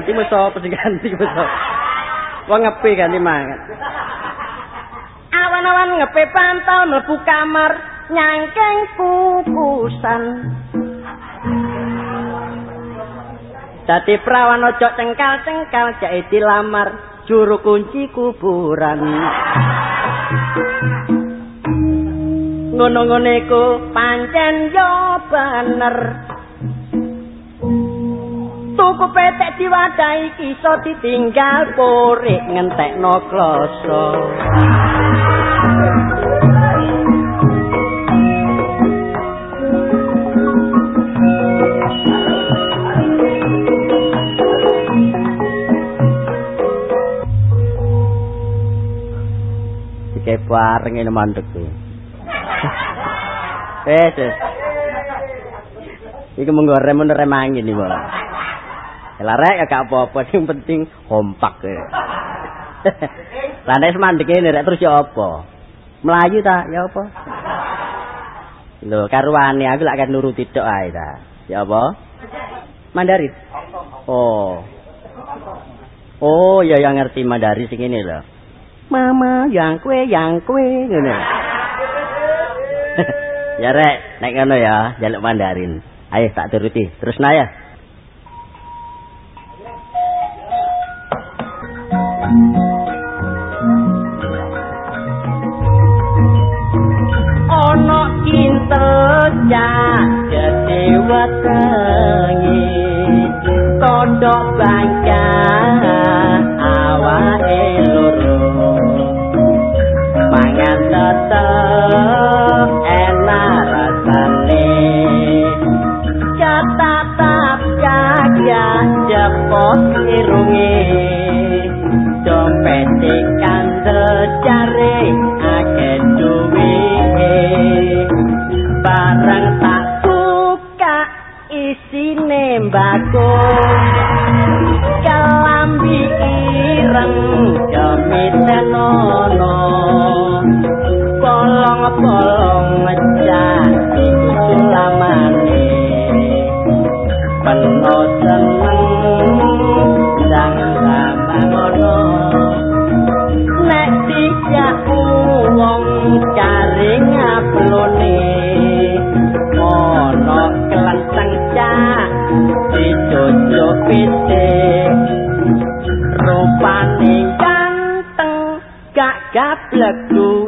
ganti mesti apa sing ganti mesti. Wong ngepi ganti mangan. Awan-awan ngepi pantau mlebu kamar nyangkeng kukusan. Dadi prawan ojo cengkal-cengkal jake dilamar juru kunci kuburan. Ngono-ngone ku pancen yo bener. Tuku petek diwadahi iso ditinggal porik ngentekno kloso. Bareng ini mandek. Wes. Iki mung rem rem angin iki, Bang. Larek gak apa-apa, sing penting kompak. Lah nek mandek ini rek terus ya apa? Melayu ta, ya apa? Lho, karuane aku lak kan nuruti tok ae ta. Ya apa? Mandarin. Oh. Oh, ya yang ngerti Mandarin sing ini lho. Mama yang kue yang kue ngene. ya rek, nek ngono ya, jaluk Mandarin. Ayo tak turuti. Terus nah ya.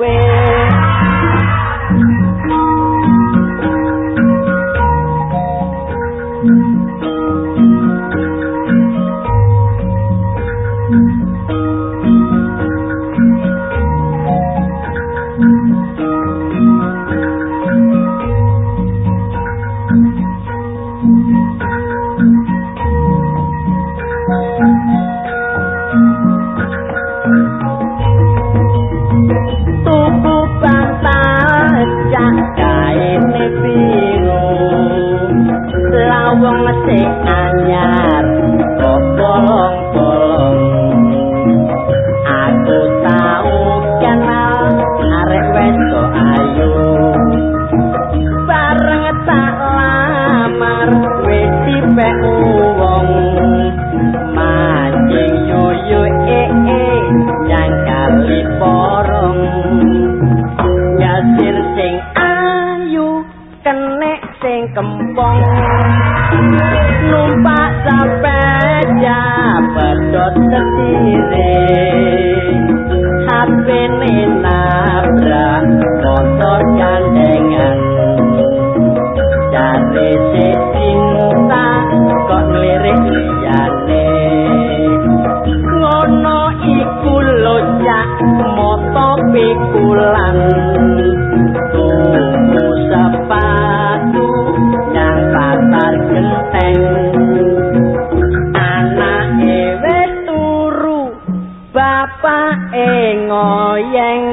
Duwe bapake ngoyeng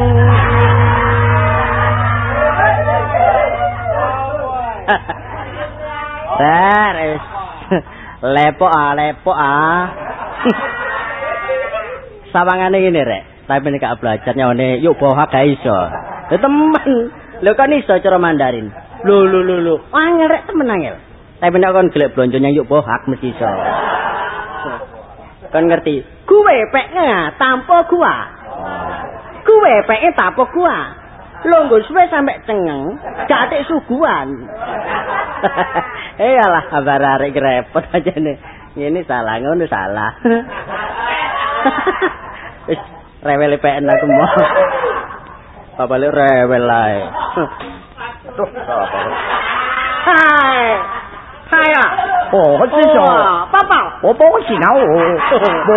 Beres. Lepok ah, lepok ah. Sawangane ngene rek, tapi nek gak belajar nyone yuk bawa gak iso. Temen, lho kan iso cara Mandarin. Lho lho lho lho, angel rek temen angel. Tapi nek kon gelek blonjo nyang yuk bawa hak mesti iso. Kon ngerti. Kuwe pek tanpa gua. Kuwe pek tanpa gua. Longgo suwe sampe cengeng, gak atik suguhan. eh alah kabar arek repot aja nih. Ini salah ngono salah. Wis rewel PN aku mau. Bapak lu rewel ae. Aduh, Hai. Hai ah. 哦，知道。爸爸，我保险啊，我我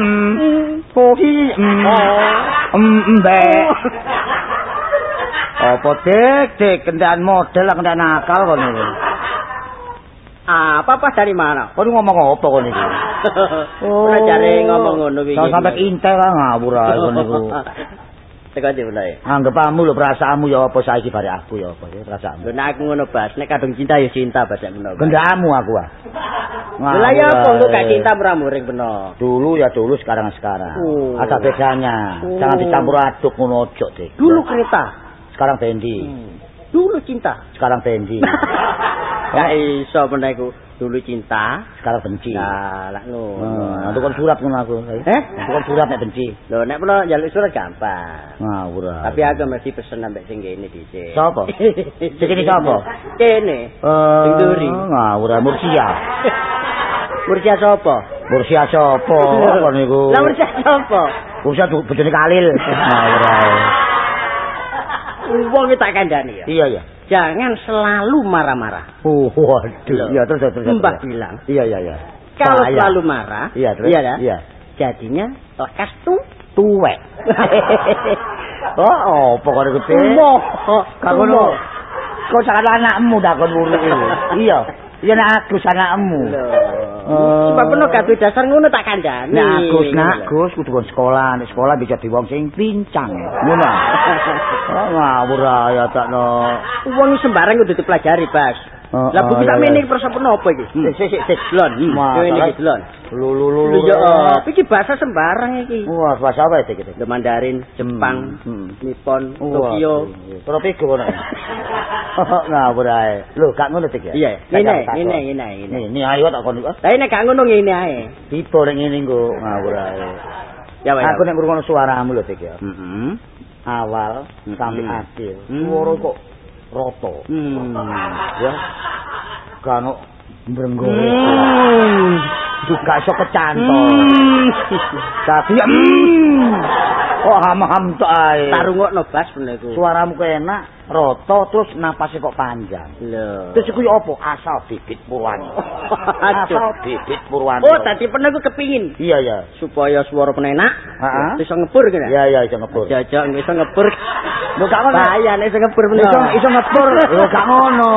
嗯，保险嗯嗯嗯呗。Apa dik, dik kendaraan model kendaraan nakal kon iki. Ah, papa dari mana? Kon ngomong apa kon iki? Oh, jare ngomong ngono iki. Sampai intel lah ngawur ae kon niku. Teko ndi mulai? Anggapmu lho perasaanmu ya apa saiki bare aku ya apa ya perasaanmu. Lho nek aku ngono bas, nek kadung cinta ya cinta bas nek menawa. Gendakmu aku ah. Lah ya apa kok gak cinta pramuring bener. Dulu ya dulu sekarang sekarang. Oh. Ada bedanya. Oh. Jangan dicampur aduk ngono ojo, Dik. Dulu kereta, sekarang tendi. hmm. dulu cinta. Sekarang tendi. Gak iso meneku dulu cinta. sekarang benci. Nah, lak ngono. Nah, itu kan surat ngono aku. Eh? Itu kan surat nek benci. Lho nek pernah njaluk surat gampang. Ngawur. ae. Tapi aku mesti pesen sampe sing kene dhisik. Sapa? Sing kene sapa? Kene. Eh, Sing duri. Ngawur ae, Mursia. Mursia sapa? Mursia sapa? Apa niku? Lah Mursia sapa? Mursia tu- bojone Kalil. Ngawur ae. Wong iki tak kandhani ya. Iya ya. Jangan selalu marah-marah. Oh, waduh. Iya terus terus. terus. Mbah bilang, Iya iya iya. kalau Saya. selalu marah, Iya terus. iya, dah? Iya. jadinya lekas tuh. Tuwek. Oh, niku? Dik? Tumoh. Kak ngono. Kok sangat anakmu kon urip iki. Iya. Iya nak Agus anakmu. Oh. Sebab penuh kabeh dasar ngono tak kandhani. Nak Agus, nak Agus kudu kon sekolah, nek sekolah bisa di wong sing pincang. Ngono. Oh, ngawur ae takno. Wong sembarang kudu dipelajari, Bas. Oh, Lah oh, bukti iya, tak iya. mene perso penapa iki? Hmm. Sik sik sik delon. Ini iki delon. Lu lu lu Lho ya, apa iki bahasa sembarang iki. Wah, bahasa apa iki? Lho Mandarin, Jepang, Hmm. Nippon, Tokyo. Terus piye ngono. Ngawur ae. Lho, gak ngono dik ya? Iya, ngene, ngene, ngene, ngene. Ayo tak kon iku. Lah nek gak ngono ngene ae. Tipe nek ngene engko ngawur ae. Ya wae. Aku nek ngrungokno suaramu lho dik ya. Heeh. Awal Hmm. sampai akhir. Hmm. Suara kok roto. Hmm. Ya. Kano mbrenggo. Hmm. Juga iso kecantol. Hmm. Tapi ya hmm. Kok ham-ham tok ae. Tarungokno bas bener iku. Suaramu kok enak, roto terus napasnya kok panjang. Lho. Terus iku apa? Asal bibit Purwani. Asal bibit Purwani. Oh, tadi pernah gue kepingin Iya ya. supaya suara penenak Heeh. bisa ngebur gitu. Iya iya iso ngebur. Jajak bisa ngebur. Lho gak ngono. Bahaya nek iso ngebur bener. Iso iso ngebur. Lho gak ngono.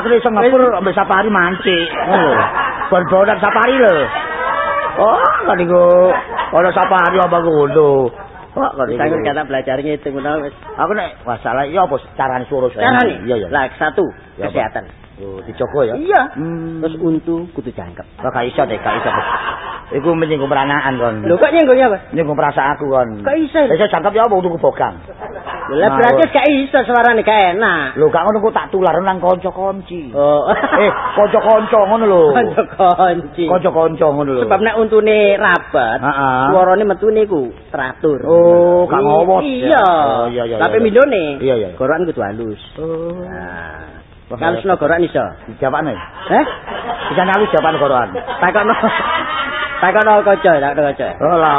Aku iso ngebur ambek safari mancik. Ngono lho. Bon-bonan safari lho. Oh, kan iku ono safari apa ngono. Kok kan iku. Sangat kata belajar ngitung ngono wis. Aku nek masalah iya apa carane suara saya? Carane? Iya iya. Lah satu, kesehatan. Oh, dicogo ya. Iya. Hmm. Terus untu kudu jangkep. Kok gak iso deh, gak iso. Iku menyinggung peranaan kon. Lho kok nyenggung ya, Pak? Nyinggung perasaan aku kon. Kok iso? Iso cangkep ya apa untuk bogang. Lah Nah, berarti kok- gak iso suarane gak enak. Lho gak ngono kok tak tular nang kanca-kanci. Oh. Eh, kanca-kanca ngono lho. Kanca konci. Kanca-kanca ngono lho. Sebab nek untune rapat, Heeh. suarane metune ku teratur. Oh, gak ngowos. Iya. Oh, iya, iya, Tapi iya. mindone. Iya, iya. Gorokan kudu halus. Oh. Nah, Wah, kalau seno gorokan iso. Jawabane. Heh? Bisa nalus jawaban koroan. Takono. Takono kaca, takono kaca. Oh lah.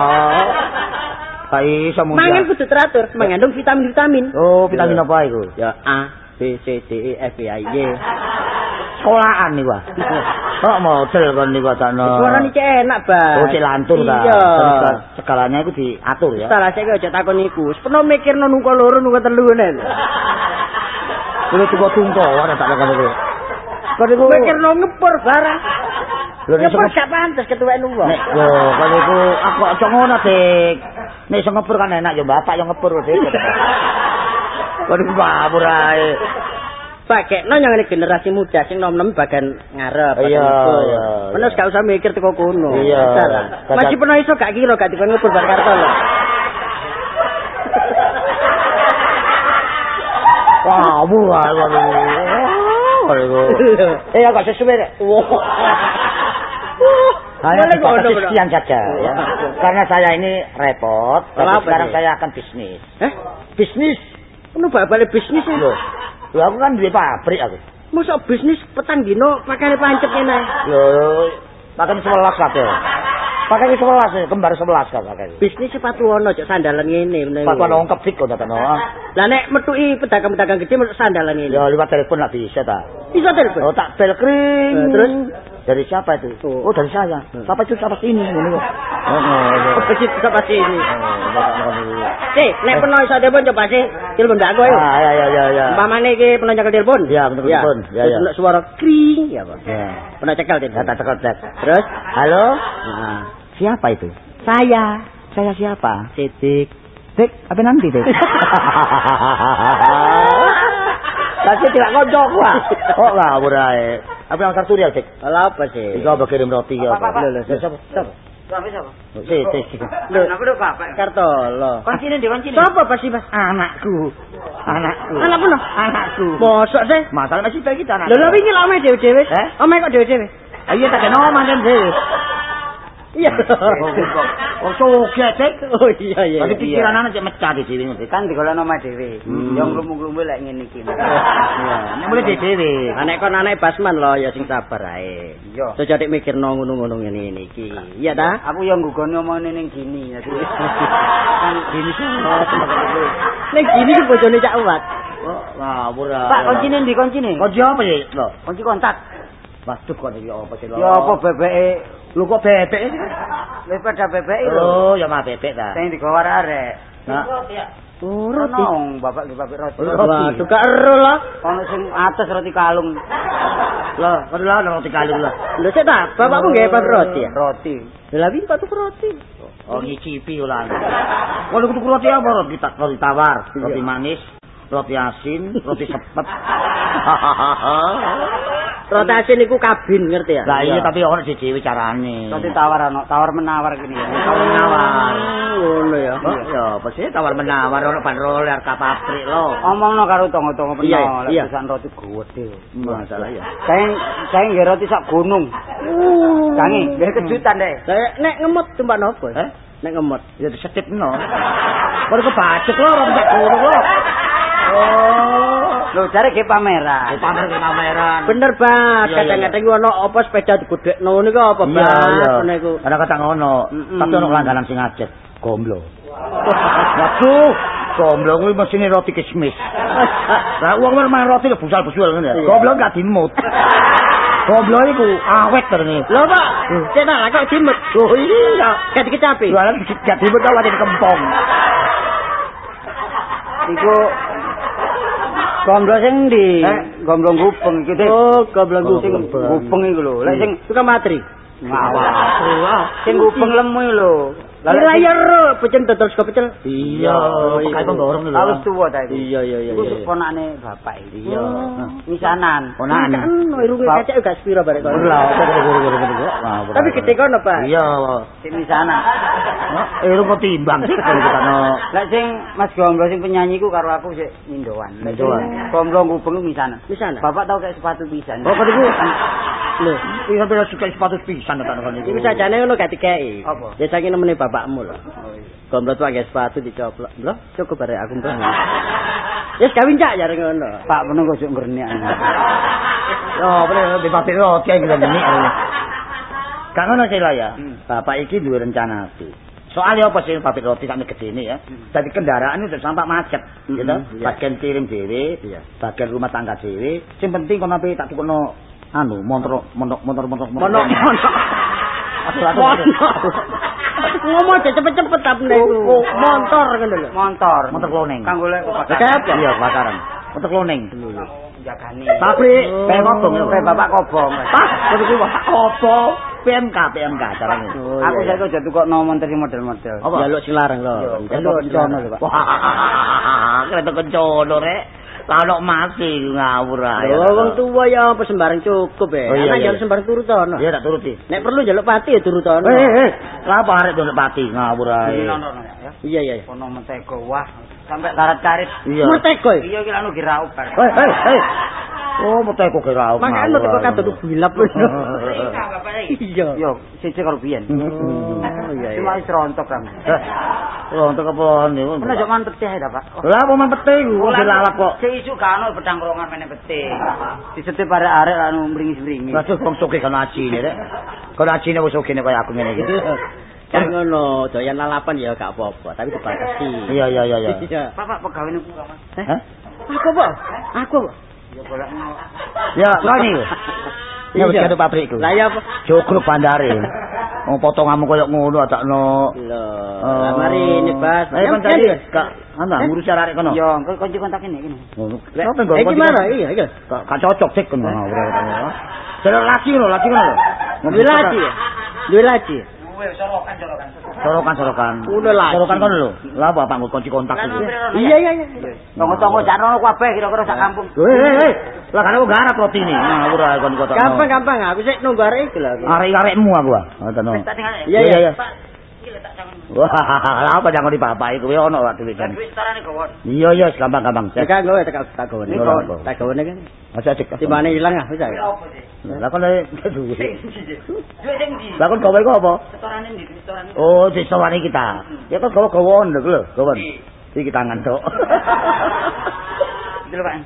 Iso mundur. Mangan kudu teratur, mengandung vitamin-vitamin. Oh, vitamin apa iku? Ya A, B, C, D, E, F, G, I, J. Sekolahan niku. ah. Kok model kon niku takno. Suarane cek enak, Bang. Oh, cek lantur ta. Iya. Segalanya itu diatur ya. Salah sik aja takon iku. Wis pernah mikirno nungko loro nungko telu nen. Kulo tunggu tunggu ora tak lakon iku. Kon iku Mikirno ngepur barang. Lho nek gak pantes ketuwek nunggu. Nek yo kon iku aku aja ngono, Dik. Nek iso ngepur kan enak yo bapak yo ngepur, Dik. Kon iku ngawur ae. Pakai no yang generasi muda sing nom nom bagian ngarep. Iya, bagian iya, Menes iya. gak usah mikir teko kono. Iya. Masih pernah iso gak kira gak dikon ngepur bar karto lho. Ngawur ae kon iku. Kon iku. Eh agak sesuai rek. Hanya Boleh kok, dibatasi boleh, sekian saja ya. Karena saya ini repot, tapi sekarang saya akan bisnis. Eh, Bisnis. ngono balik bisnis. Loh, loh aku kan di pabrik aku. Masa bisnis petang dino pakane pancet kene. Loh, makan sebelas kabeh. Pakai sebelas, kembar sebelas kan pakai. Bisnis sepatu ono cok sandalan ngene. Pas ono kebik kok datang Lah nek metuki pedagang-pedagang gede mesuk sandalan ngene. Ya lewat telepon lah bisa tak? Bisa telepon. Oh tak bel kering. Eh, terus? Dari siapa itu? Oh. Oh, dari saya. Siapa itu siapa sini ini kok. Oh, oh, oh. Besit sapa sini. Oh, ngono iki. Eh, nek peno iso telepon coba sih. Telepon aku ayo. Ah, ya ya ya ya. Umpamane iki peno nyekel telepon. Ya, bener telepon. Ya, ya. Suara kring ya, Pak. Ya. Peno cekel Ya telepon. tak tekan cek. Terus? Halo? Nah, Siapa itu? saya Saya siapa? Sidik. Dik, apa nanti, Dik? Tapi tidak kocok, Pak. Kok ngawur ae. Apa yang kartu dia, Dik? Lah apa sih? Iku apa kirim roti ya? Apa? Lho, lho, siapa? Siapa? Siapa siapa? Si, si, si. Lho, apa lho Bapak? Kartolo. Koncine di koncine. Siapa pasti Mas? Anakku. Anakku. Anak peno? Anakku. Mosok sih? Masalah masih kita anak. Lho lho wingi ome dhewe-dhewe. Eh? Ome kok dhewe-dhewe? Iya tak kena manten dhewe. Iya. Oh, soget, Dik. Oh iya iya. Tapi pikiran anak cek mecah di ngerti. kan digolek nama dhewe. Hmm. Yang lumung-lumung lek ngene iki. Iya, nek di dhewe. Anek kon anak basman lho ya sing sabar ae. Iya. Aja dik mikirno ngono-ngono ngene iki. Iya ta? Aku yang nggugoni omongane ning gini. Kan Gini semua Nek gini ki bojone cak uwat. Oh, ngawur ah. Pak koncine ndi koncine? Kunci apa ya? Loh, Kunci kontak. Waduh kok iki apa sih lo? Ya apa bebeke? Lu kok bebek ini? Wis pada bebeke lho. Oh, ya mah bebek ta. Sing digawar arek. Nah, Oh, roti. Ono bapak di pabrik roti. Roti. Gak ero lah. Ono sing atas roti kalung. lah, kok lah roti kalung lah. Lho sik ta, bapakmu nggih pabrik roti ya? Roti. Lah wingi Pak tuku roti. Oh, ngicipi ulah. Kalau kudu roti apa? Roti tak roti tawar, roti manis, roti asin, roti sepet. Roti asin iku kabin ngerti ya? Lah iya tapi ora dhewe carane. Roti tawar ono, tawar menawar gini. tawar menawar. Ngono ya. Ya apa sih tawar menawar ora bandrol harga pabrik lo. Omongno karo tonggo-tonggo peno, lek iya. pesan roti gede. Masalah ya. Saya saya nggih roti sak gunung. Kangi, nggih kejutan deh. Lah nek ngemot tumpak nopo? Eh? Nek ngemot. Ya disetipno. Kok kebacek lo bisa ngono lo. Oh. Lho jare ge pameran. Di pamer ke pameran. Bener, Bang. Iya, Kadang-kadang ono apa sepeda digedhekno ngono iku apa, Bang? Ngono iku. Ada kata ngono, tapi ono langganan sing ajet, gomblo. Waduh, gomblo kuwi mesine roti kismis. Lah wong main roti lho busal-busul ngene ya. Gomblo gak dimut. Gomblo iku awet terus. Lho, Pak. Cek tak kok dimut. Oh iya. Gak dikecapi. Jualan gak dimut kok wajib kempong. Iku gomblo sing ndi? Eh? Gomblo gupeng iki Dik. Oh, Oh, sing gupeng. Gupeng iku lho. Lek sing suka matri. ngawur. Sing gupeng lemu lho. Lah sing- Layar pecen dodol sego pecel. Iya, kayak pemborong lho. Awis tuwa ta iki. Iya, iya, iya. Iku iya. ponakane bapak iki. Iya. Misanan. Ponakan. Kan irunge Pak. kacek gak sepiro barek kono. Ora, kok kok. Tapi gede kono, Pak. Iya. Sing misanan. Eh, lu kok timbang sih kalau kita no. Lek sing Mas Gomblo sing penyanyi ku karo aku sik mindoan. Mindoan. Gomblo gupeng ku misanan. Di sana. Bapak tau kayak sepatu pisan. Oh, kok iku Lho, Iya, tapi suka sepatu pisan tak kan iku sajane ngono gak dikeki. Apa? Ya saking nemene bapakmu lho. Gomblot pakai sepatu dicoplok. Lho, cukup barek aku mbah. Wis kawin cak ya ngono. Pak meneng kok ngerniak. Oh, bener di pabrik roti yang kita demi. Kang ngono sih ya. Hmm. Bapak iki duwe rencana ati. Soalnya apa sih pabrik roti sampe gede ini ya. Jadi kendaraan itu sampai macet, Hmm, gitu. Bagian kirim dhewe, Iya. bagian rumah tangga dhewe. Sing penting kono ape tak tukono anu motor motor motor motor mono. Ngomong aja cepet-cepet tapi nek iku. Oh, oh. Motor ngono lho. Motor. Motor kloning. Kanggo lek apa? Iya, bakaran. Motor kloning. jagani. Pabrik, Oh. kobong lho. Kayak bapak kobong. Pas, kok iki bapak opo? PMK, PMK carane. Oh, Aku iya. saya kok jatuh kok no montor sing model-model. Jaluk sing larang lho. Jaluk kencono lho, Pak. Wah, kereta kencono rek. Ono mati ngawur ae. Lho wong tuwa ya apa sembarang cukup ya. Oh, iya, Anak iya. jaluk sembarang turut ono. Ya tak turuti. Nek perlu jaluk pati ya turut ono. Eh, eh, lah apa arek dolek pati ngawur ae. Iya iya. iya. Ono mentego wah sampai karat-karit. Iya. Murteko. ya? Iya iki anu girau bar. Hei, hei, hei. Oh, mete kok kira aku. Makane murteko kadut bilap. Bapak iki Iya. Yo, siji karo biyen. Oh iya iya. Cuma wis rontok kan. Untuk apa niku? Kena jok mantep teh ta, Pak. Lah apa mempete iku wong dilalap kok. Sik isu gak ono pedang krongan meneh pete. Disetep arek-arek anu mringis-mringis. Waduh wong soge kan ajine rek. Kon ajine wis sogene kaya aku ngene iki. Kan ngono, doyan lalapan ya gak apa-apa, tapi dibatasi. Iya iya iya iya. Iya. Pak, Pak, pegawe niku, Mas. Hah? Aku apa? Aku apa? Ya golek Ya, kok iki. Ya wis kado pabrikku. Lah ya apa? Jogruk bandare. Wong potonganmu koyo ngono atakno. Loh, Oh. lah mari ini Bas. Ayo kon tadi Kak, ana ngurus arek kono. Yo, engko konci kontak ini kene. Ngono. Lek, Sopo nggo eh, gimana? Iya, iya. Kak cocok cek kono. Jadi laki ngono, laki. Duwe laci ya? Duwe laci. Duwe sorokan sorokan. Sorokan sorokan. Kono lho. Lah apa nggo kunci kontak iki. Iya, iya, iya. Tonggo-tonggo sak rono kabeh kira-kira sak kampung. Hei, hei, hei. Lah kan aku garap roti ini. Nah, ora kon kok. Gampang, gampang. Aku sik nunggu arek iki lho. aku. Arek-arekmu aku ah. Ngoten. Wis tak tinggal. Iya, Iya, iki tak. Wah, apa jangan di bapak iku ya ono wak duit kan. Iya, iya, gampang-gampang. Ya kan tak tak gawe. Ini kok. Tak gawe kan. Masa cek. Di mana hilang ah. Duit opo sih? Lah kon duit. Duit sing ndi? Lah kon gawe kok apa? Ndi? Setarane. Oh, di sawani kita. Ya kok gawe gawon lho gawon. Iki tangan tok.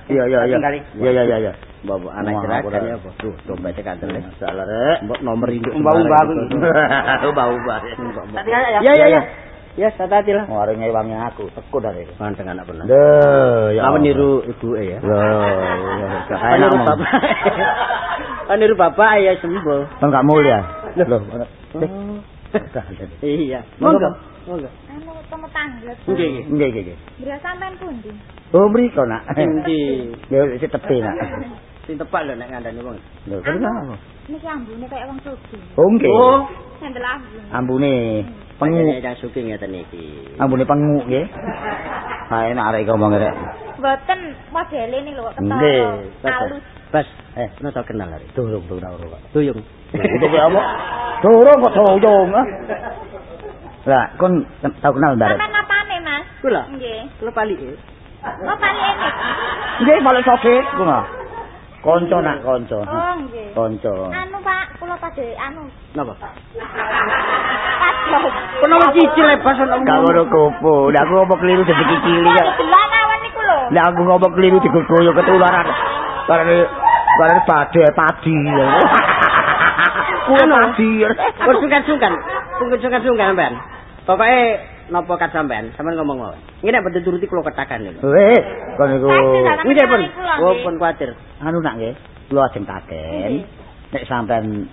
Iya, iya, iya. Iya, iya, iya, Bawa anak aku ya apa? Tuh, dompetnya kantor ya. Salah rek. Mbok nomor induk. Mbak-mbak aku. Ubah-ubah. Tak tinggal ya. Iya, iya, iya. Ya, hati-hati lah. Orang ngewangi aku, tekun dari. Manteng anak benar. Duh, ya. Apa Allah. niru ibu ya? Loh, gak Kan enak niru bapak. Kan niru bapak ya sembuh. Kan gak mulia. Loh, Iya. Monggo. Monggo. anu temu tanglet. Nggih, nggih. Nggih, nggih, nggih. Bira sampean pundi? Oh, mriko nak. Endi? Ya tepi nak. Sing tepak lho nek ngandani wong. Lho, kan apa? Niki ambune kaya wong sugih. Oh, nggih. Oh, Sandel ambune. Ambune pengu pengu. yang suki ngeten iki. Ambune pengu nggih. Ha enak arek ngomong rek. Mboten modele nih lho kok Nggih. Halus. Bas, eh, ono tau kenal arek. Durung durung ora. Tuyung. Itu kaya apa? Durung kok doyong. ah. Lah, kon tau kenal Mbak? Sampean apane, Mas? Kula. Nggih. Kula pali. Oh, pali ini. Nggih, balik soke, ku Konco nak konco. Oh, nggih. Konco. Anu, Pak, kula padhe anu. Napa? Padhe. Kenapa cicil lebas ono Gak ngono kopo. Lah aku ngomong keliru jadi cili ya. Delok awan niku lho. Lah aku ngomong keliru digoyo ketularan. Karena karena padi padi. Kuwi padi. Kok sungkan-sungkan. Sungkan-sungkan sampean. Pokoke napa kat sampean? Sampean ngomong mawon. Iki nek boten turuti kula ketakan lho. Weh, kon iku Nggih pun. Oh, pun kuwatir. anu nak nggih. Lu ajeng taken. Nek sampean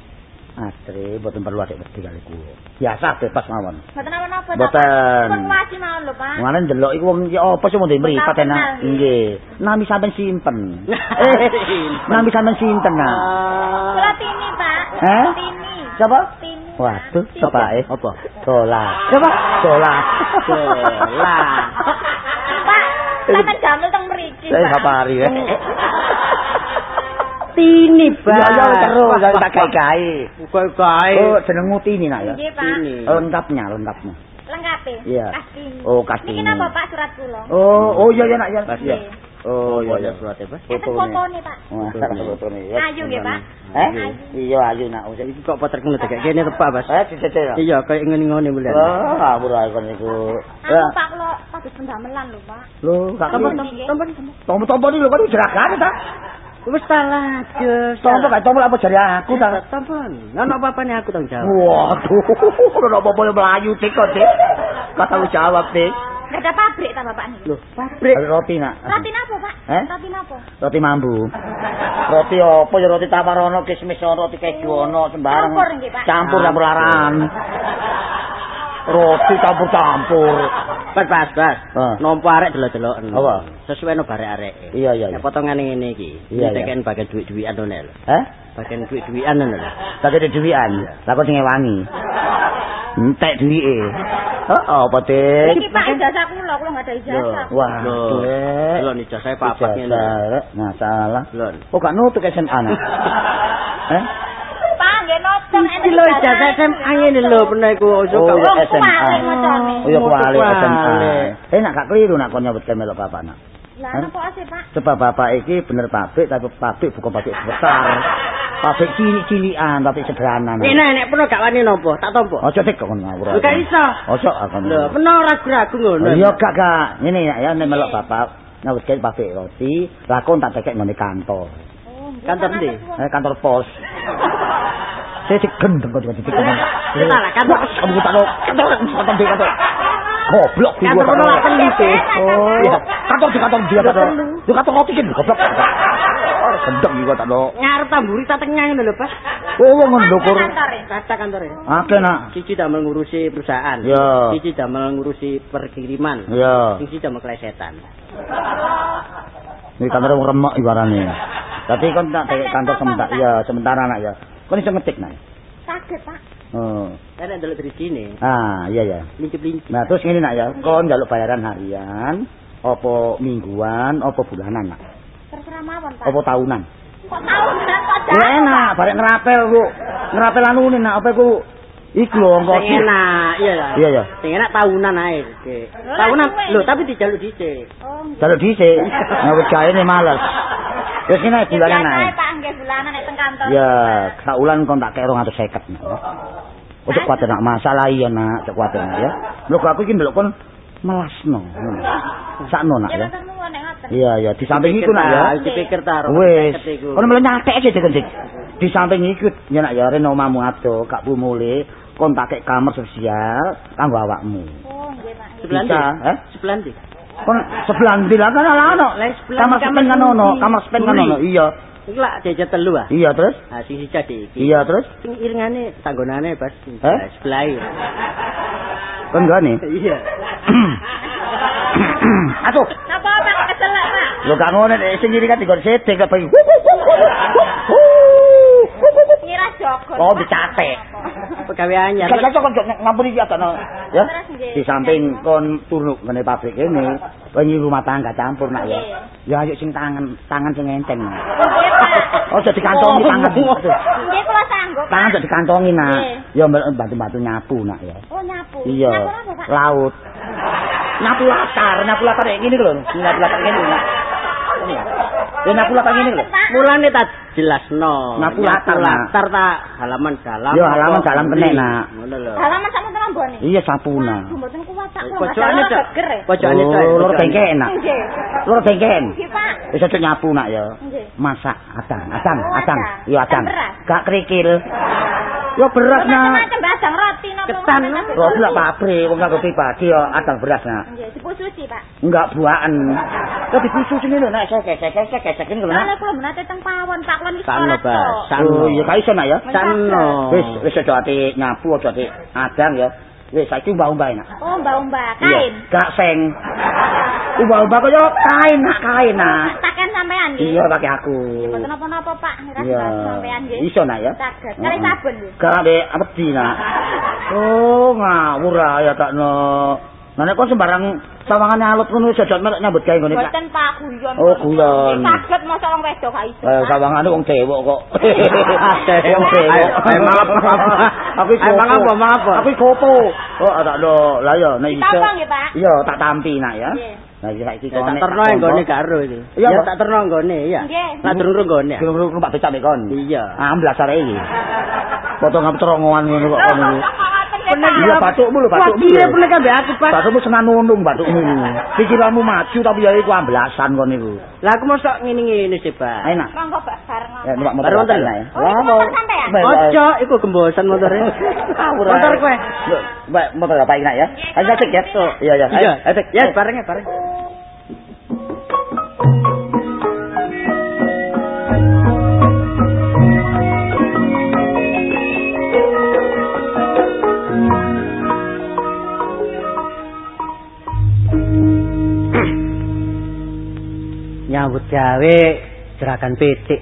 Astri, boten perlu adik wedi kali kulo. Biasa bebas mawon. Mboten apa-apa. Mboten. Pun wasi mawon lho, Pak. Ngene ndelok iku wong iki apa sih mau mripat enak. kenal, nggih. Nggih. Nami sampean simpen. Nami sampean sinten nah. Kula tini, Pak. Eh? Tini. Siapa? Tini. Waduh, siapa eh? Apa? Dola. Siapa? Dola. Dola. Pak, sampean jamel teng mriki. Saya Pak. sapari ya. Tini, Bang. Ya terus saya tak gawe-gawe. Gawe-gawe. Oh, jenengmu Tini nak ya? Pak. Tini. Lengkapnya, lengkapnya. Lengkap e. Iya. Kastini. Oh, Kastini. Niki napa, Pak, surat kula? Oh, oh iya ya nak ya. Mas, Iya. Oh iya ya. surat apa? Fotone. Pak. Wah, fotone. Ayu nggih, Pak. Eh? Iya ayu nak. Iki kok potret ngono tegak kene tepak, Mas. Eh, dicecek ya? Iya, kayak ngene-ngene mulian. Wah, ngawur ae kon iku. Pak, kula padus pendamelan lho, Pak. Lho, gak Tompon, Nggih. tompon. Tompo-tompo iki lho kan jeragane ta? Wis salah, Jos. Tompo gak tompo apa jari aku ta? Ngono apa-apane aku tanggung jawab. Waduh, ora apa-apa melayu tik kok, Dik. Gak tahu jawab, Dik. Gak ada pabrik ta Bapak nih? Loh, pabrik. Ada roti nak. Roti napa, Pak? Eh? Roti napa? Roti mambu. Roti apa ya roti tawar ono, kismis ono, roti keju ono, sembarang. Campur nggih, Pak. Campur campur laran. Roti campur-campur. Pas pas pas. Ah. Nompo arek delok-deloken. Apa? Sesuai no barek arek. Iya iya iya. Ya potongane ngene iki. Iya, iya. Tekan bagian duit-duitan ngono lho. Hah? Bagian duit-duitan ngono lho. Tak ada duwian. Lah kok sing wangi. Entek duwike. Heeh, apa, Dik? Iki Pak ijazah kula, kula enggak ada ijazah. Wah. Dek. Lho ijazah saya papat ngene. Nah, salah. Lho. Oh, gak nutuk SMA nak. Eh? Pak nggih notong Iki lho ijazah SMA ngene lho pernah iku ojo Oh, SMA. Oh, ya kuali. SMA. Eh, nak gak keliru nak kon nyebut melok bapak nak. Lah napa sih, Pak? Sebab bapak iki bener pabrik tapi pabrik bukan pabrik besar. Pabrik cilik-cilikan, pabrik sederhana. Enak nek peno gak wani nopo, tak tompo. Ojo tek kok ngawur. Gak iso. Ojo akan. Lho, peno ragu-ragu ngono. Iya gak gak. Ngene ya nek melok bapak nyawut gawe pabrik roti, lakon tak tekek ngene kantor. Kantor ndi? Eh kantor pos. Saya cek gendeng kok dadi gendeng. Kita lah kantor. Kamu tak kantor kantor di kantor. Goblok di Kantor peno lakon? Oh, kantor di kantor dia kantor. Di kantor roti kan goblok. Gendeng juga tak lo. Ngarep tamburi tak tengah ngono lho, Pak. Oh, ngono lho kur. Kantore. Akeh nak. Cici damel ngurusi perusahaan. Ya. Cici damel ngurusi perkiriman. Iya. Cici damel klesetan. Ini kantor wong remek ibarane. Tapi kon tak tekek kantor sementara. Iya, sementara nak ya. Kon iso ngetik nak. Saged, Pak. Oh. Kan ndelok dari sini. Ah, iya ya. Lincip-lincip. Nah, terus ngene nak ya. Kon njaluk bayaran harian, apa mingguan, apa bulanan nak? Mawon, Pak. Apa tahunan? Kok tahu kan kok Ya enak, barek ngerapel ku. Ngerapel anu ini nak apa ku? Iku lho engko. Sing enak, iya lah. Iya ya. Sing enak tahunan ae. Dik. Tahunan, lho tapi dijaluk dhisik. Oh. Jaluk dhisik. Ngawet gaene males. Wis bulanan Biasa ae. ae, Pak, nggih bulanan nek teng kantor. Ya, sak ulan kon tak kek 250 nak. ya. Ojo kuwatir nak masalah iya nak, ojo kuwatir nak ya. Lho kok aku iki ndelok kon melasno. Sakno nak ya. Iya ya, di samping iku nak ya. Dipikir ta. Wis. iku. Kon melu nyatek aja Dik, Dik. Di samping iku ya nak ya rene omamu ado, gak pumule, kon kek kamar sosial kanggo awakmu. Oh, nggih, Pak. Sebelah ndi? Bisa, eh? Sebelah ndi? Kon sebelah ndi lah kan ala ono. Kamar sepen kan kamar ono, kamar sepen kan ono. Iya. Iki lak jajan telu ah. Iya terus? Ah sing siji iki. Iya terus? Sing iringane tanggonane pas Eh? sebelah. Kon gane. Iya. Atuh. Napa Pak keselak, Pak? Lho gak ngono nek sing ngiri kan dikon sithik gak Oh dicatek. Pegawe anyar. Gak cocok kok ngampuni iki agak ya. Di samping kon turu ngene pabrik ini, penyi rumah tangga campur nak ya. Ya ayo sing tangan, tangan sing enteng. Pak. Oh, jadi kantongi tangan. Nggih, kula sanggup. Tangan jadi kantongi nak. Ya bantu-bantu nyapu nak ya. Oh, nyapu. Iya. Laut. Nyapu latar, nyapu latar kayak gini lho. Nyapu latar. Ini ya. Ya nyapu latar gini lho. Mulane tak jelasno. Nyapu latar, Nak. latar ta halaman dalam. Yo, halaman dalam kenek, Nak. Ngono lho. Halaman sama trombone. Iya sapuna. Mboten kuat. Kula Pojokane tok. geger, ya. Pojokane. Oh, lor bengken nak. Nggih. Lor bengken. Nggih, Pak. Wis aja nyapu nak ya. Nggih. Masak adang, adang, Oh, adang. adang. Iya adang. Gak kerikil. Yo beras nak. Macam-macam badang roti napa. Ketan. Roti lah pabrik, wong kanggo pribadi yo adang beras nak. Nggih, dipususi, Pak. Enggak buahan. Kok dikusus ini lho nak saya gesek gesek gesek ini lho Soalnya nak. kula menate teng pawon, Pak. Kula niki Sano, sekolah Pak. Sano. Oh iya gak iso nak ya. Sano. Wis wis aja ati nyapu aja ati adang ya. Wis saiki umbah-umbah nak. Oh, mbak-mbak, Iya, kain. Gak seng. Umbah-umbah kok yo kain nak kain nak. Pakaian sampean nggih. Iya pakai aku. Mboten napa-napa, Pak. Ngira Iya. sampean nggih. Iso nak ya. Saged. Kali Heeh. sabun nggih. Karena de wedi nak. Oh ngawur ah, ya tak no. Nah nek kok sembarang sawangane alut ngono jajat melek nyambut gawe ngene. Kak. Mboten Pak guyon. Oh, guyon. Saged masa wong wedok gak iso. Eh Pak. sawangane wong cewek kok. Wong cewek. Ayo, ayo, maaf, maaf. Aku iki Ayo, kopo. maaf, maaf. Aku kopo. Oh tak do. Lah ya nek iso. Pak. Iya tak tampi nak ya. Nggih. Nah iki saiki Ya, tak terno nggone karo iki. Iya, Ya tak terno nggone ya. Nggih. Lah durung nggone. Kira-kira numpak becak mek kon. Iya. Amblas arek iki. Potong terongoan ngono kok kon iki. Bener. Iya batukmu lho Wah, batukmu. piye lho. pun kan aku, Pak. Batukmu senang nundung batukmu. Pikiranmu maju tapi ya iku amblasan kon niku. Lah aku mosok ngene-ngene sih, Pak. Enak. Monggo Pak bareng. Ya numpak motor lah. Oh, motor sampean? Ojo, iku gembosan motore. Motor kowe. Loh, Mbak, motor apa ini nak ya? Ayo cek ya. Iya, iya. Iya, Ayo cek. Ya, bareng ya, bareng. Gawe jerakan pitik.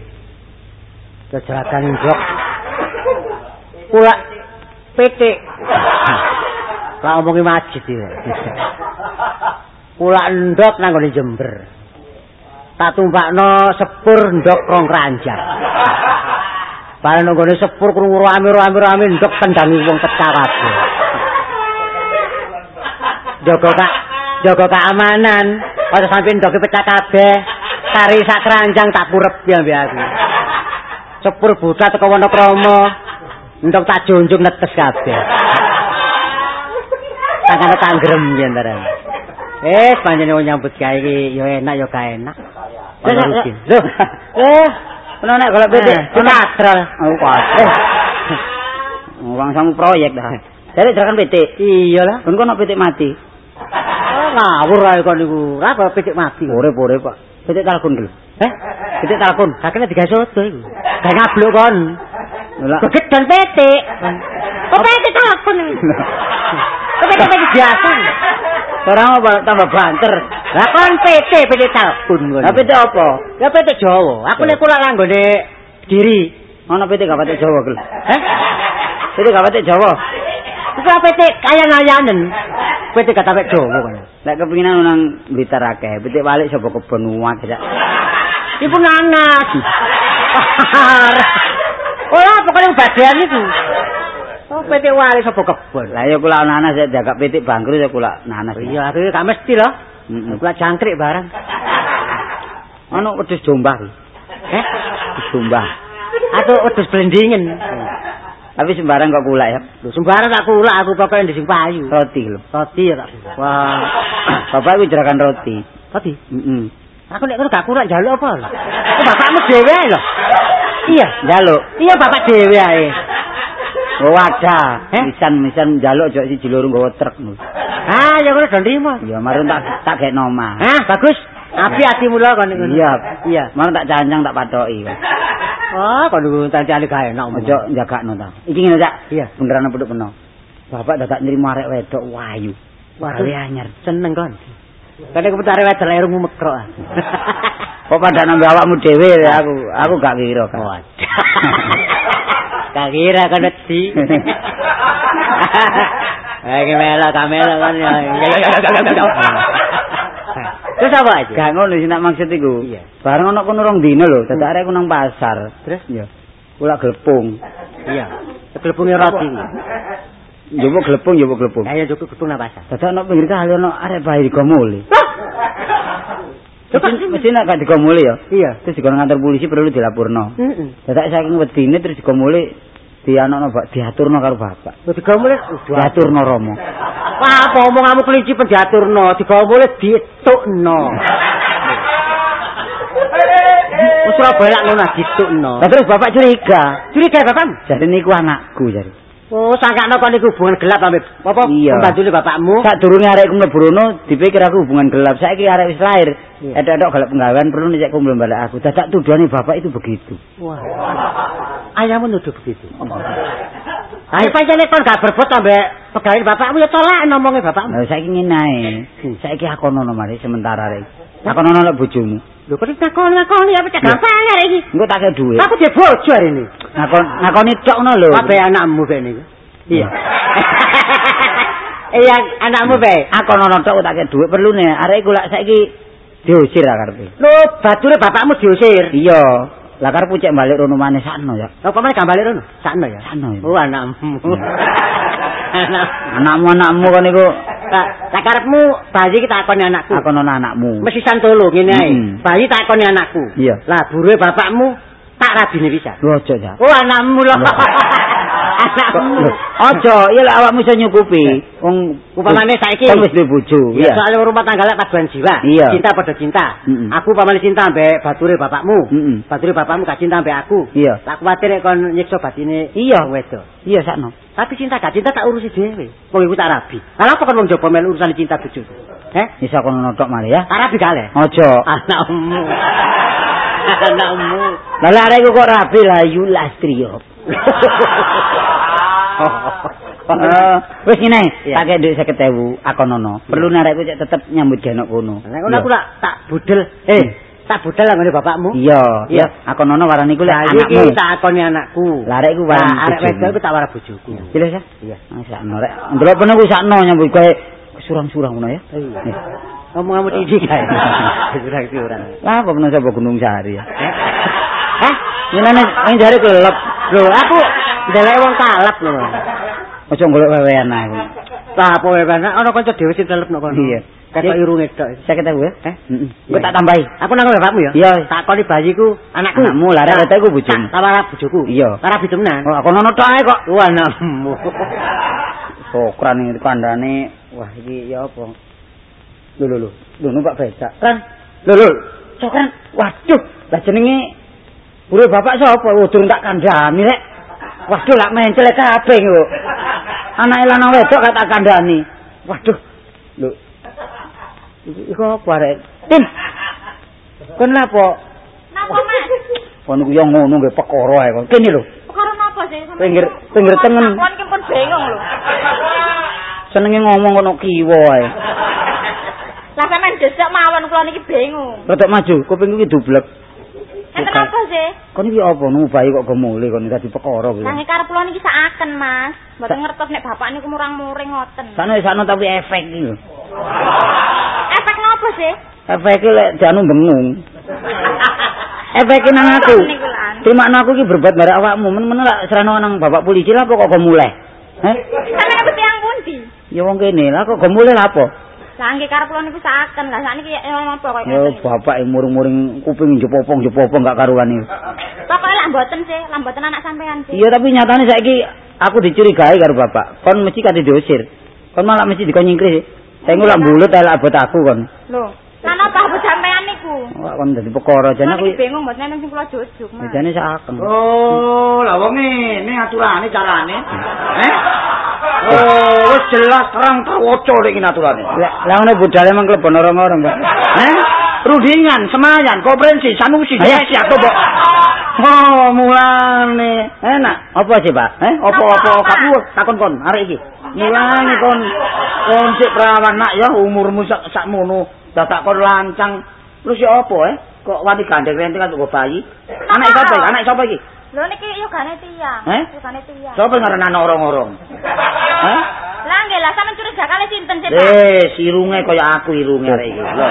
Ke jerakan blok. Pula pitik. Lah ngomongi masjid iki. Pula ndok nang nggone Jember. Tak tumpakno sepur ndok rong kranjang. Bareng nang nggone sepur krungu rame-rame ndok tendangi wong kabeh. Jaga kak, jaga keamanan. Pada sampe ndoke pecah kabeh. Tari sak keranjang tak purep ya mbek aku. sepur buta teko Wonokromo. Entuk tak junjung netes kabeh. Tangane tanggrem jenderan. Eh, panjenengan nyambut gawe iki ya enak ya gak enak. Lho. Eh, ono nek golek pitik Katrol. Oh, katrol. Wong samu proyek dah. Jadi jerakan pitik. Iya lah. Kono pitik mati. Oh, ngawur ae kon niku. Ora apa pitik mati. Urip-urip kok. Pitik talkun dulu. Eh. Kakene digawe soto iku. Gawe ngabluk kon. Lah, Beget dan pitik. Kok telepon iki? Kok pitik biasa. Orang apa tambah banter. Lah kon pitik pitik telepon kon. Lah pitik apa? Ya pitik Jawa. Aku nek kula langgone diri. Ono pitik gak pitik Jawa gel. Eh? Pitik gak pitik Jawa. Iku pitik kaya ngayanen. Pitik kata pitik Jawa kon. Nek kepinginan nang Blitar akeh, pitik balik sapa kebon uwak ya. Ibu nanas. Ora pokoknya bagian itu. Oh, pitik wali sapa kebon. Lah ya kula nanas ya jaga pitik bangkrut ya kula nanas. Iya, aku gak mesti loh. Heeh. Kula jangkrik barang. Ono wedhus jombah. Eh? Jombah. Atau wedhus blendingen. Tapi sembarang kok kula ya. Lho sembarang tak kula aku pokoknya di sing payu. Roti lho. Roti ya tak. Wah, bapak iku jerakan roti. Roti. Heeh. Aku nek kono gak kurang njaluk apa lho. Bapakmu dhewe lho. Iya, Njaluk. iya bapak dhewe ae. Oh wadah. Eh? Misan-misan njaluk jek siji loro nggawa truk. Ah, ya kono do nrimo. Ya marun tak tak gek nomah. Ah, bagus. Api atimu lho kon niku. Iya. Iya. Marun tak cancang tak patoki. Oh, kon niku tancane gak enak. Ojo njagakno ta. Iki ngene Cak. Iya. Beneran peduk peno. Bapak dadak nrimo arek wedok wayu. Gawe anyar. Seneng kon. Kene keputare wedel irungmu mekrok. ah. Kok pada nambah awakmu dhewe aku aku gak kira kan. Waduh. Gak kira kan wedi. Eh, melok, kamelo kan ya. Terus apa aja? Gak ngono sih nak maksud iku. Iya. Bareng ana kono rong dino lho, dadak arek aku nang pasar. Terus? Ya. Kula glepung. Iya. Kelepungnya roti. Njupuk glepung, njupuk glepung. Ayo cukup kelepung nang pasar. Dadak ana pinggir kali ana arek bayi digomuli. Mesti nak gak digomuli ya. Iya. Terus dikono ngantor polisi perlu dilapurno. Heeh. Dadak saking wedine terus digomuli dianokno bak diaturno karo bapak. Wis digomule Diaturno Romo. Wah, apa omonganmu kelinci pendiaturno, digomule ditukno. Wis ora balak ngono ditukno. Lah terus bapak curiga. Curiga bapakmu? Jadi niku anakku jadi. Oh, sangkakno kon iku hubungan gelap ambek apa? Pembantune bapakmu. Sak durunge arekku mlebu rono dipikir aku hubungan gelap. Saiki arek wis lahir. Iya. Edok-edok gelap penggawean perlu nek kumpul balik aku. Dadak tuduhane bapak itu begitu. Wah. Ayahmu nuduh begitu. Ayo pancene kon gak berbot ambek pegawai bapakmu ya tolak ngomongnya bapakmu. Lah saiki ngene ae. Saiki aku nono mari sementara rek. Aku nono nek bojomu. Lho kok takon-takon ya pecah gampang ya iki. Engko tak kei dhuwit. Aku dhe bojo ini. Ngakon ngakoni tok ngono lho. Kabeh anakmu kene iki. Iya. Iya, anakmu bae. Aku nono tok tak kei dhuwit perlu nek arek iku lak saiki diusir lah karepe. Lho, bature bapakmu diusir. Iya. Lah karep cek balik rono maneh sakno ya. Lho, pamane gak balik rono? Sakno ya. Sakno ya. Oh, anakmu. Anak. Anakmu anakmu kon niku Tak karepmu bayi ki takoni anakku. aku nono anakmu. Mesti santolo ngene ae. Mm-mm. Bayi takoni anakku. Iya. Lah bure bapakmu tak rabine bisa. Aja ya. Oh, anakmu lho. Anakmu. Aja, iya lek awakmu iso nyukupi. Wong Upamane saiki wis duwe bojo. Ya, soalnya rumah tangga lek paduan jiwa. Iya. Cinta pada cinta. Aku pamane cinta ambek bature bapakmu. Bature bapakmu gak cinta ambek aku. Iya. Tak kuwatir nek kon nyiksa batine Iya. wedok. Iya sakno. Tapi cinta gak cinta tak urusi dhewe. Wong iku tak rabi. Lah apa kon wong jopo melu urusan cinta bojoku? Eh? Iso kono notok mari ya. Tak rabi kale. Aja. Anakmu. Anakmu. Lah arek kok rabi lah yu lastriyo. Eh, wis ngene, tak dhuwit 50.000 akonono. Perlu nek arekku cek tetep nyambut genok kono. Ngono aku tak tak budel. Eh, tak budel lah ngene bapakmu. Iya, Iya. iya. Akonono warane iku lek Lah iki tak akoni anakku. Lah arek iku warane Lah, arek wedok iku tak wara bojoku. Jelas ya? Iya. Ah, sakno rek. Ndelok peno ku sakno nyambut kowe surang-surang ngono ya. Iya. Ngomong-ngomong iki kae. Kurang-kurang. Lah apa peno sapa Gunung Sari ya? Hah? Yenane ning jare kelelep. Lho, aku ndelek wong kalap lho. Aja golek wewean ae. Lah apa wae ana kanca dhewe sing telepno kono. Iya. Ketok irunge tok. 50.000 ya? Eh? Heeh. Engko tak tambahi. Aku nang bapakmu ya? Iya. Takoni bayiku anakku. Anakmu lah rek iku bojomu. Tak bojoku. Iya. Lara bitemenan. Oh, aku nono tok ae kok. Wah, namu. Sokran iki kandhane. Wah, iki ya apa? Lho lho lho. Lho numpak becak. Kan. Lho lho. Sokran. Waduh, lah jenenge Bure bapak sapa? Oh, durung tak kandhani rek. Waduh, lak mencel kabeh lho. Anake lanang wedok gak tak kandhani. Waduh. Lho. Iku apa rek? Tin. Kon lapo? Napa, Mas? Kon iku yo ngono nggih perkara ae kon. Kene lho. Perkara napa sih? Pinggir- pinggir tengen. Kon iki pun bingung lho. Senenge ngomong kono kiwa ae. Lah sampean desek mawon kula niki bingung. Rodok maju, kupingku iki dublek. Enten Bukan. apa sih? Kon iki apa nu bayi kok gemule kon dadi perkara kuwi. Sange karep kula niki sakaken, Mas. Mboten ngertos nek bapak niku murang-muring ngoten. Sakno sakno tapi efek iki lho. Efek napa sih? Efek iki lek janu dengung. Efek nang aku. Terima aku iki berbuat bare awakmu. Men-men lak serano nang bapak polisi lah kok gemule. Heh? Sampeyan apa tiyang pundi? Ya wong kene lah kok gemule lah apa? Lah nggih karep kula niku sakaken. Lah sakniki napa kaya Ya ngoten. bapak yang muring-muring kuping jepopong-jepopong gak karuan iki. Pokoke lah mboten sih, lah mboten anak sampean sih. Iya tapi nyatane saiki aku dicurigai karo bapak. Kon mesti kate diusir. Kon malah mesti dikon nyingkris. Saya ngulak bulut ae lak abot aku kon. Lho, lan apa abot Wah kon dadi perkara jane aku niki bingung mboten nang sing kula jujuk, Mas. jane saken. Oh, lah wong ngene aturane carane. Eh? Oh, wis jelas terang terwoco nek iki aturane. Lah lah ngene budale mang klebon orang-orang, Pak. Eh? Rudingan, semayan, koperensi, sanusi, Ayo. desi atau mbok. Oh, mulane. Enak. Apa sih, Pak? Eh, Apa-apa kamu takon kon arek iki. Mulane kon Kon sik perawan nak ya umurmu sak sakmono, dadak kon lancang. Terus ya apa eh? Kok wani gandeng rente kan kok bayi? Anak sapa iki? Anak sapa iki? Lho niki yogane tiyang. Eh? Yogane tiyang. Sapa ngaran anak orang-orang? Eh? Lah nggih lah sampean curiga kali sinten sih, Pak? Eh, irunge kaya aku irunge arek iki. Lho.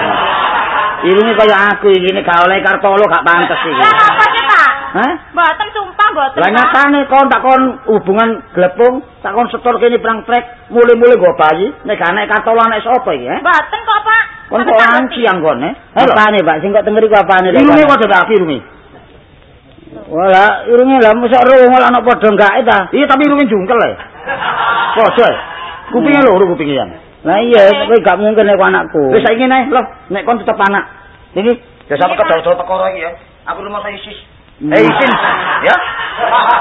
Irunge kaya aku iki nek gak oleh kartolo gak pantes iki. Lah apa sih, Pak? Hah? Mboten sumpah mboten. Lah nyatane kon takon hubungan glepung, takon setor kene perang trek, mulai-mulai go bayi, nek gak nek kartolo anak sapa iki, eh? Mboten kok, Pak. Kon kok anci yang kon, eh? Apane, Pak? Sing kok tengeri ku apane? Irunge kok dadi irunge. Wala, irunge lah mosok rungu lah ana padha gak ta. Iya tapi irunge jungkel e. Poso e. Kupinge loro kupinge yang. Lah iya, kowe gak mungkin nek ku anakku. Wis saiki nae, lho, nek kon tetep anak. Iki ya sampe kedol-kedol perkara iki ya. Aku rumah saya isis. Eh isin, ya.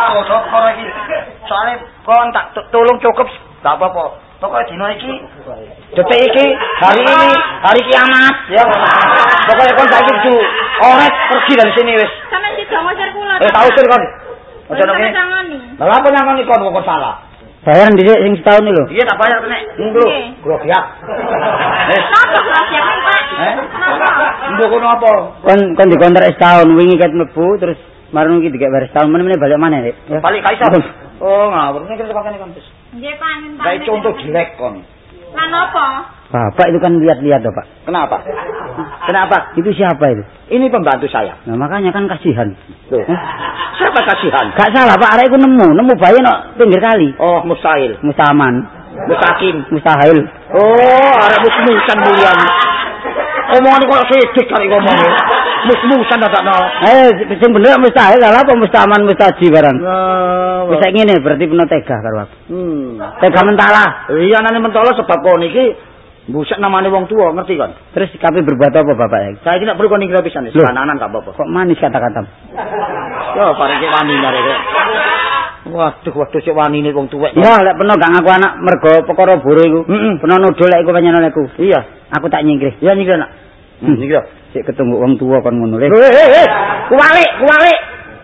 Kedol perkara iki. Soale kon tak tolong cukup gak apa-apa. Pokoknya dino iki detik iki hari ini hari kiamat ya. Pokoknya kon saiki kudu oret pergi dari sini wis. Sampeyan sida ngusir kula. Eh tahu sir kon. Ojo nang sangoni. Lah apa nyangoni kon kok salah? Bayaran dhisik sing setahun lho. Iya tak bayar tenek. Nggo. Nggih. Grogiak. Wis. Napa siap, Pak? Eh? Mbok kono apa? Kon kon dikontrak setahun wingi ket mlebu terus marung iki dikek bayar setahun meneh balik mana Dik? Ya. Balik kaisa. Oh, ngawur. Kita pakane kon terus. Nggih, Kayak pamit. contoh jelek kon. Lah napa? Bapak itu kan lihat-lihat toh, Pak. Kenapa? Kenapa? Itu siapa itu? Ini pembantu saya. Nah, makanya kan kasihan. Loh. Eh? Siapa kasihan? Gak salah, Pak. Arek iku nemu, nemu bayi no pinggir kali. Oh, mustahil. Mustaman, Mustakim. mustahil. Oh, arek musmusan mulian. Omongan kok sedik kali ngomong. Musmusan dadakno. Eh, sing bener mustahil, lah apa mustaman mustaji barang. Wis ngene berarti penuh tega karo aku. Hmm. Tega mentala. Iya nane mentolo sebab kon iki mbusek namane wong tua, ngerti kon? Terus kabeh berbuat apa Bapak ya? Saya nek perlu kon ngira pisan, Loh. kananan gak apa-apa. Kok manis kata-kata? Yo, ki wani arek. Waduh, waduh sik wanine wong tuwek. Ya, lek peno gak ngaku anak mergo perkara buru iku. Heeh. Peno nuduh lek iku panjenengan aku. Iya. Aku tak nyingkrih. Ya nyikir nak. Hmm. Nyikir. Sik ketunggu wong tua kon ngono le. Eh, eh, eh. Kuwalik, kuwalik.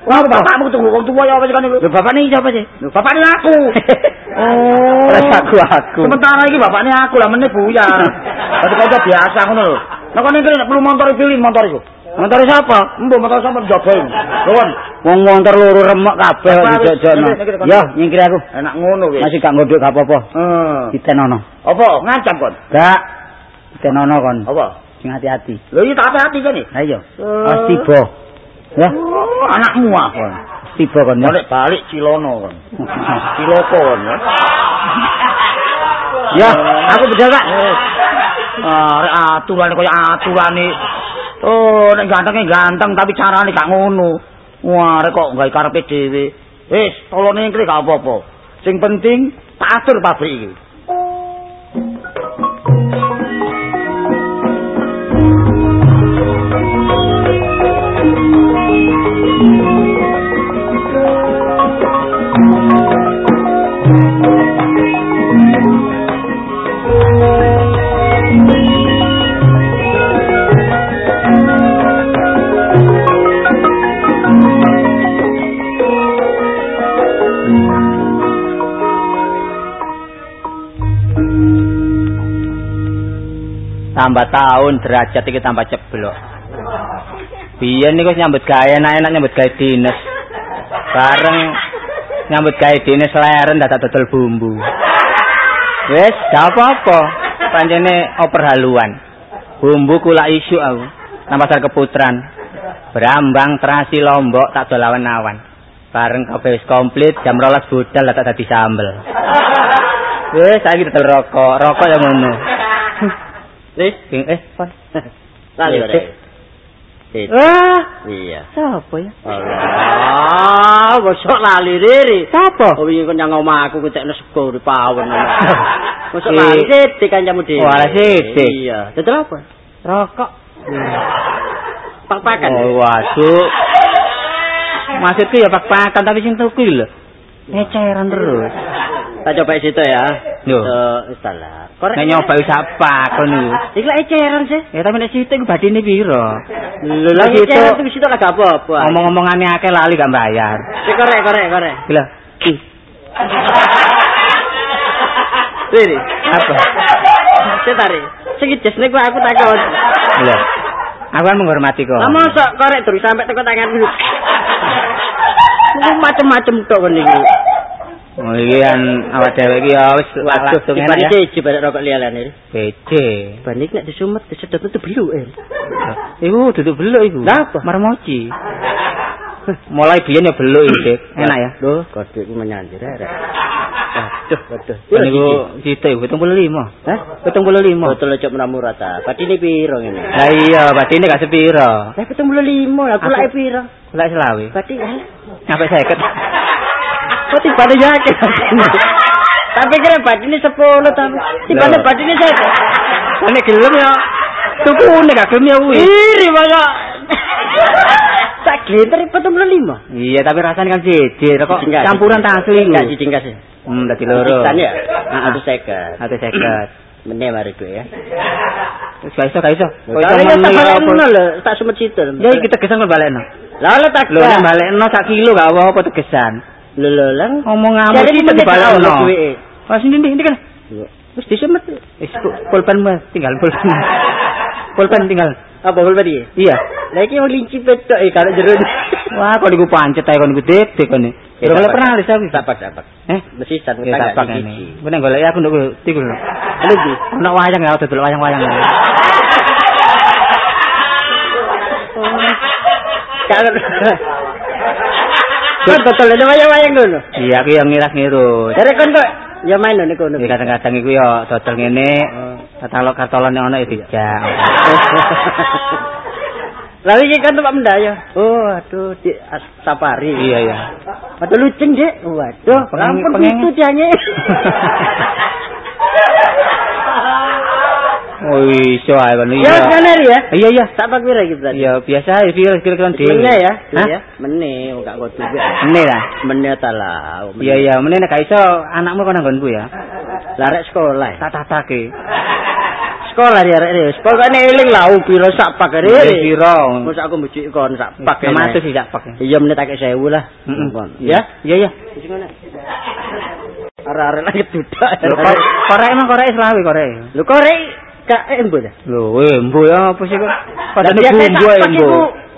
Wah, bapakmu tunggu wong tuwa ya apa kan iku? Lho bapak ini siapa sih? Lho, bapakne aku. Oh. Terus aku aku. Sementara iki bapakne aku lah meneh buyar. Dadi kanca biasa ngono lho. Nek kon iki nek perlu motor pilih motor iku. Motor siapa? Mbok motor sampe njogo. Lho kon. Wong motor loro remek kabeh Apa, nyingkir, Ya, nyingkir aku. Enak ngono wis. Masih gak ngodok gak apa-apa. Eh. Ditenono. Apa? Ngancam kon? Gak. Ditenono kon. Apa? Sing hati-hati. Lho iki tak hati iki. Ayo. Eh. Pas tiba. Ya, Oh, anakmu ah kon. tiba kon. Balik balik Cilono kon. Ciloko kon ya. Ya, aku bedal, Pak. Ah, rek aturan kaya aturane. Oh, nek gantenge ganteng tapi carane gak ngono. Wah, rek kok gawe karepe dhewe. Wis, tolone iki gak apa-apa. Sing penting tak atur pabrik iki. Tambah tahun derajat iki tambah ceblok. Biyen niku nyambut gawe enak-enak nyambut gawe dinas. Bareng nyambut gawe dinas leren dadak dodol bumbu. Wes, gak apa-apa. Pancene oper haluan. Bumbu kula isu aku. Nang pasar keputran. Brambang terasi lombok tak dolawan awan. Bareng kabeh wis komplit jam 12 budal dadak dadi sambel. Wes, saiki dodol rokok. Rokok ya ngono. Eh, eh, pon. Lali. Sik. Wah, Iya. sapa ya? Allah, mosok lali riri. Sapa? Oh wingi kon nang omahku kucekno sego di pawon. Mosok Si- lali sithik kancamu dhewe. Wah, sithik. Iya. Dodol apa? Rokok. Pak-pakan. Oh, waduh. Maksudku ya pak-pakan tapi sing tuku lho. Eceran terus. Tak coba situ ya. Yo. Wis salah. Korek. Nek nyoba wis apa kon. Iki lek eceran sih. Ya tapi nek situ iku badine piro? Lho Lah, lek situ. eceran tuh situ kagak apa-apa. Ngomong-ngomongane akeh lali gak bayar. Sik korek korek korek. Ih, Riri. apa? Sik tarik. Sing jes niku aku takon. Lho. Aku kan menghormati kok. Lah mosok korek terus sampai teko tanganku. Ku macem-macem tok kon iki. Oh iki kan awak dhewe iki ya wis Waduh, enak dibanding ya. siji barek rokok liyane. Bece. Banding nek disumet disedot itu beluk eh. Iku duduk beluk iku. Lah apa? Marmoci. Mulai biyen ya beluk iki, Dik. Enak ya. Loh, kode ku menyanjir rek. Waduh, waduh. Kan iku situ 75. Hah? 75. Botol lecok murah ta. Badine piro ngene? Lah iya, batine gak sepiro. Lah 75, aku Aku- lek piro? Lek selawe. Lah. Sampai 50. Kok tibane yakin? Tapi kira badine 10 tapi tibane Loh. badine saya. Nek gelem ya tukune gak gelem ya kuwi. Iri masa. Tak glenter 75. Iya, tapi rasanya kan jejer kok campuran tak asli. Enggak dijingkas ya. Hmm, dadi loro. Sisan ya? Heeh. Aku seket. 50. Meneh mari gue ya. Wis gak iso, gak iso. Kok Kalau iso ya tak meneh apa? balekno lho, tak sumet situ. Ya iki tegesan kok balekno. Lah lho tak Lho nek balekno sak kilo gak apa-apa tegesan. Lho lho lang. Ngomong ngamuk Jadi iki meneh dibalekno. tak ono duwike. Wes ini ini kan. Wis disemet. Wis pulpen tinggal pulpen. Pulpen tinggal. Apa kul tadi? Iya. Lah iki wong linci petok eh kalau jero. Wah, kok niku pancet ae kon niku dede kon. Ya kalau pernah alis tapi. Tapak tapak. Eh, Mesti ya tak ini. Bener golek aku nduk tiku lho. Lho di. Ono wayang ya dodol wayang-wayang. Kalau Kan betul ada wayang-wayang ngono. Iya, aku yang ngiras ngirus. Dari kon kok ya main niku ngono. Ya kadang-kadang iku ya dodol ngene. Katalog kartolan yang ono ya dijak. Lalu iki kan tempat mendayo. Oh, aduh di safari. Iya, iya. Waduh luceng, Dek. Waduh, pengen- itu diange. Oh, iso ae kon Ya, iya. bener ya. Iya, iya. Tak pak pira iki berarti? Iya, biasa ya virus kira-kira dhewe. Meneh ya, ya. Meneh, kok gak kudu ya. Meneh lah. Meneh ta lah. oh. Iya, iya, meneh nek gak iso anakmu kon nggonku ya. Larek sekolah. Tak tatake. Sekolah ya rek wis. Pokoknya eling lah piro sak pak rek. piro? Mosok aku mbujuk kon sak pak. Matus sih sak pak. Iya meneh tak 1000 lah. Ya, iya, iya. Wis ngono. Arek-arek lagi dudak. Kor- korek emang korek selawe korek. Lho korek gak embo ta? Lho, embo ya apa sih kok? Padahal pak embo. iku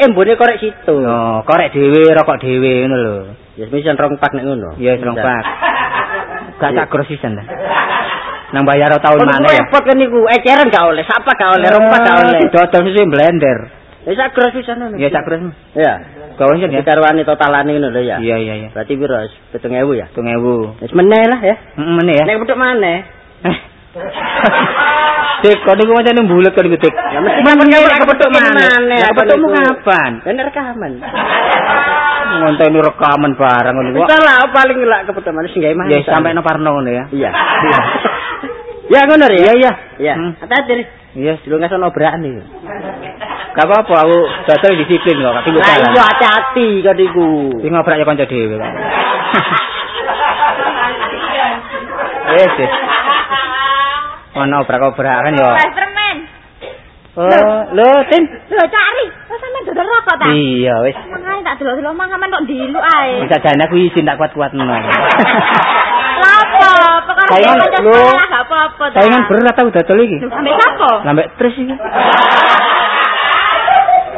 embone korek situ. Yo, korek dhewe, rokok dhewe ngono lho. Ya mesti rong pak nek ngono. Iya, serong Bisa. pak. Gak Iya. tak grosisan dah. Nang bayar tahun mana ya? repot kan niku, eceran gak oleh, sapa gak oleh, rong pak gak oleh. Dodol sih blender. Ya sak gros pisan ngono. Ya sak gros. Ya. Gawe sih ya. Dikarwani totalane ngono lho ya. Iya, iya, iya. Berarti piro? 7000 ya. 7000. Wis meneh lah ya. Heeh, meneh ya. Nek petuk maneh. Dik, kok niku macane mbulet kok niku, Dik. Ya mesti kapan kepethuk kepethuk mana? mana, Ya apa kepethukmu niku? kapan? Dan rekaman. Ngonteni rekaman barang ngono kok. Salah paling lak kepethuk mana sing gawe mana. Ya sampai no Parno ngono ya. Iya. Ya ngono Ri. Iya, iya. Iya. Hmm. Hati-hati Ri. Iya, Lu nggak sono iki. gak apa-apa aku dodol disiplin kok, kaki Lah jalan. iya hati-hati niku. Sing ngobrak ya kanca dhewe kok. Wes. wes. Ono obrak-obrakan ya. Wes permen. Oh, lho, Tin. Lho cari. Kok sampean dodol rokok ta? Iya, wis. Makane tak delok-delok mang sampean kok diluk ae. Bisa jane aku izin tak kuat-kuatno. Lapo? Perkara Saingan, kanca lho. sekolah gak apa-apa ta. Saingan berat aku dodol iki. Sampai sapa? Lambe terus iki.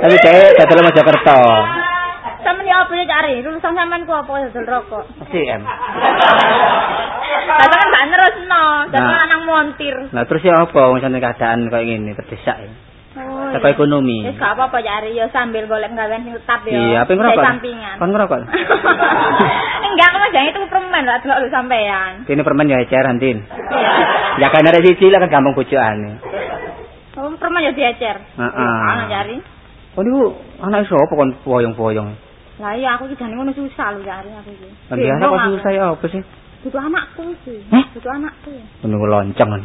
Tapi dhek dodol Mojokerto. Ya cari? Lulusan sampean ku apa dodol rokok? SDM. Lah kan gak nerusno, dadi Nah. lanang montir. Lah terus ya apa wong sampe keadaan kayak gini terdesak ya. Oh. Teko ekonomi. Wis gak apa-apa cari ya sambil golek gawean sing tetap ya. Iya, apa Dari ngerokok? sampingan. Kon ngerokok. Enggak, kamu jangan itu permen lah delok lu sampean. Ini permen ya eceran, Tin. Iya. Ya kan ada siji lah kan gampang bojokane. Oh, permen ya diecer. Heeh. Ana cari. Oh niku anak sapa kon boyong-boyong. Lah iya aku iki jane ngono susah lho cari aku iki. Bingung kok susah ya apa sih? Butuh anakku sih. Hah? Butuh anakku. Niku lonceng kan.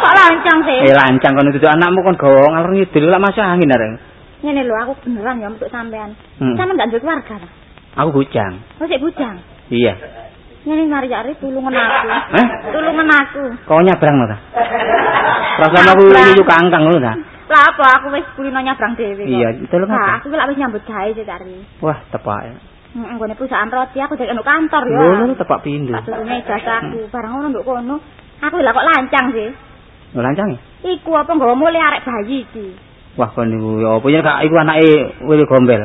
Kok lancang sih? Eh lancang kon itu anakmu kon gawa ngalor ngidul lak masuk angin arek. Ngene lho aku beneran ya untuk sampean. Hmm. Sampean gak duwe keluarga ta? Aku bujang. Oh sik bujang. Iya. Ngene mari cari tulungan aku. Hah? Tulungan aku. Kau nyabrang ta? Rasane aku Nyabrang. yuyu kangkang ngono ta? Lah apa aku wis kulino nyabrang dhewe. Iya, tolong Nah, apa? aku lak wis nyambut gawe sih cari. Wah, tepak. Heeh, nggone perusahaan roti aku dek nduk kantor ya. Lho, tepak pindho. Tak turune ijazahku. Barang ngono nduk kono. Aku lah kok lancang sih. Lho lancang ya? Iku apa nggawa mulai arek bayi iki. Wah, kon niku ya apa ya kak iku anake Willy Gombel.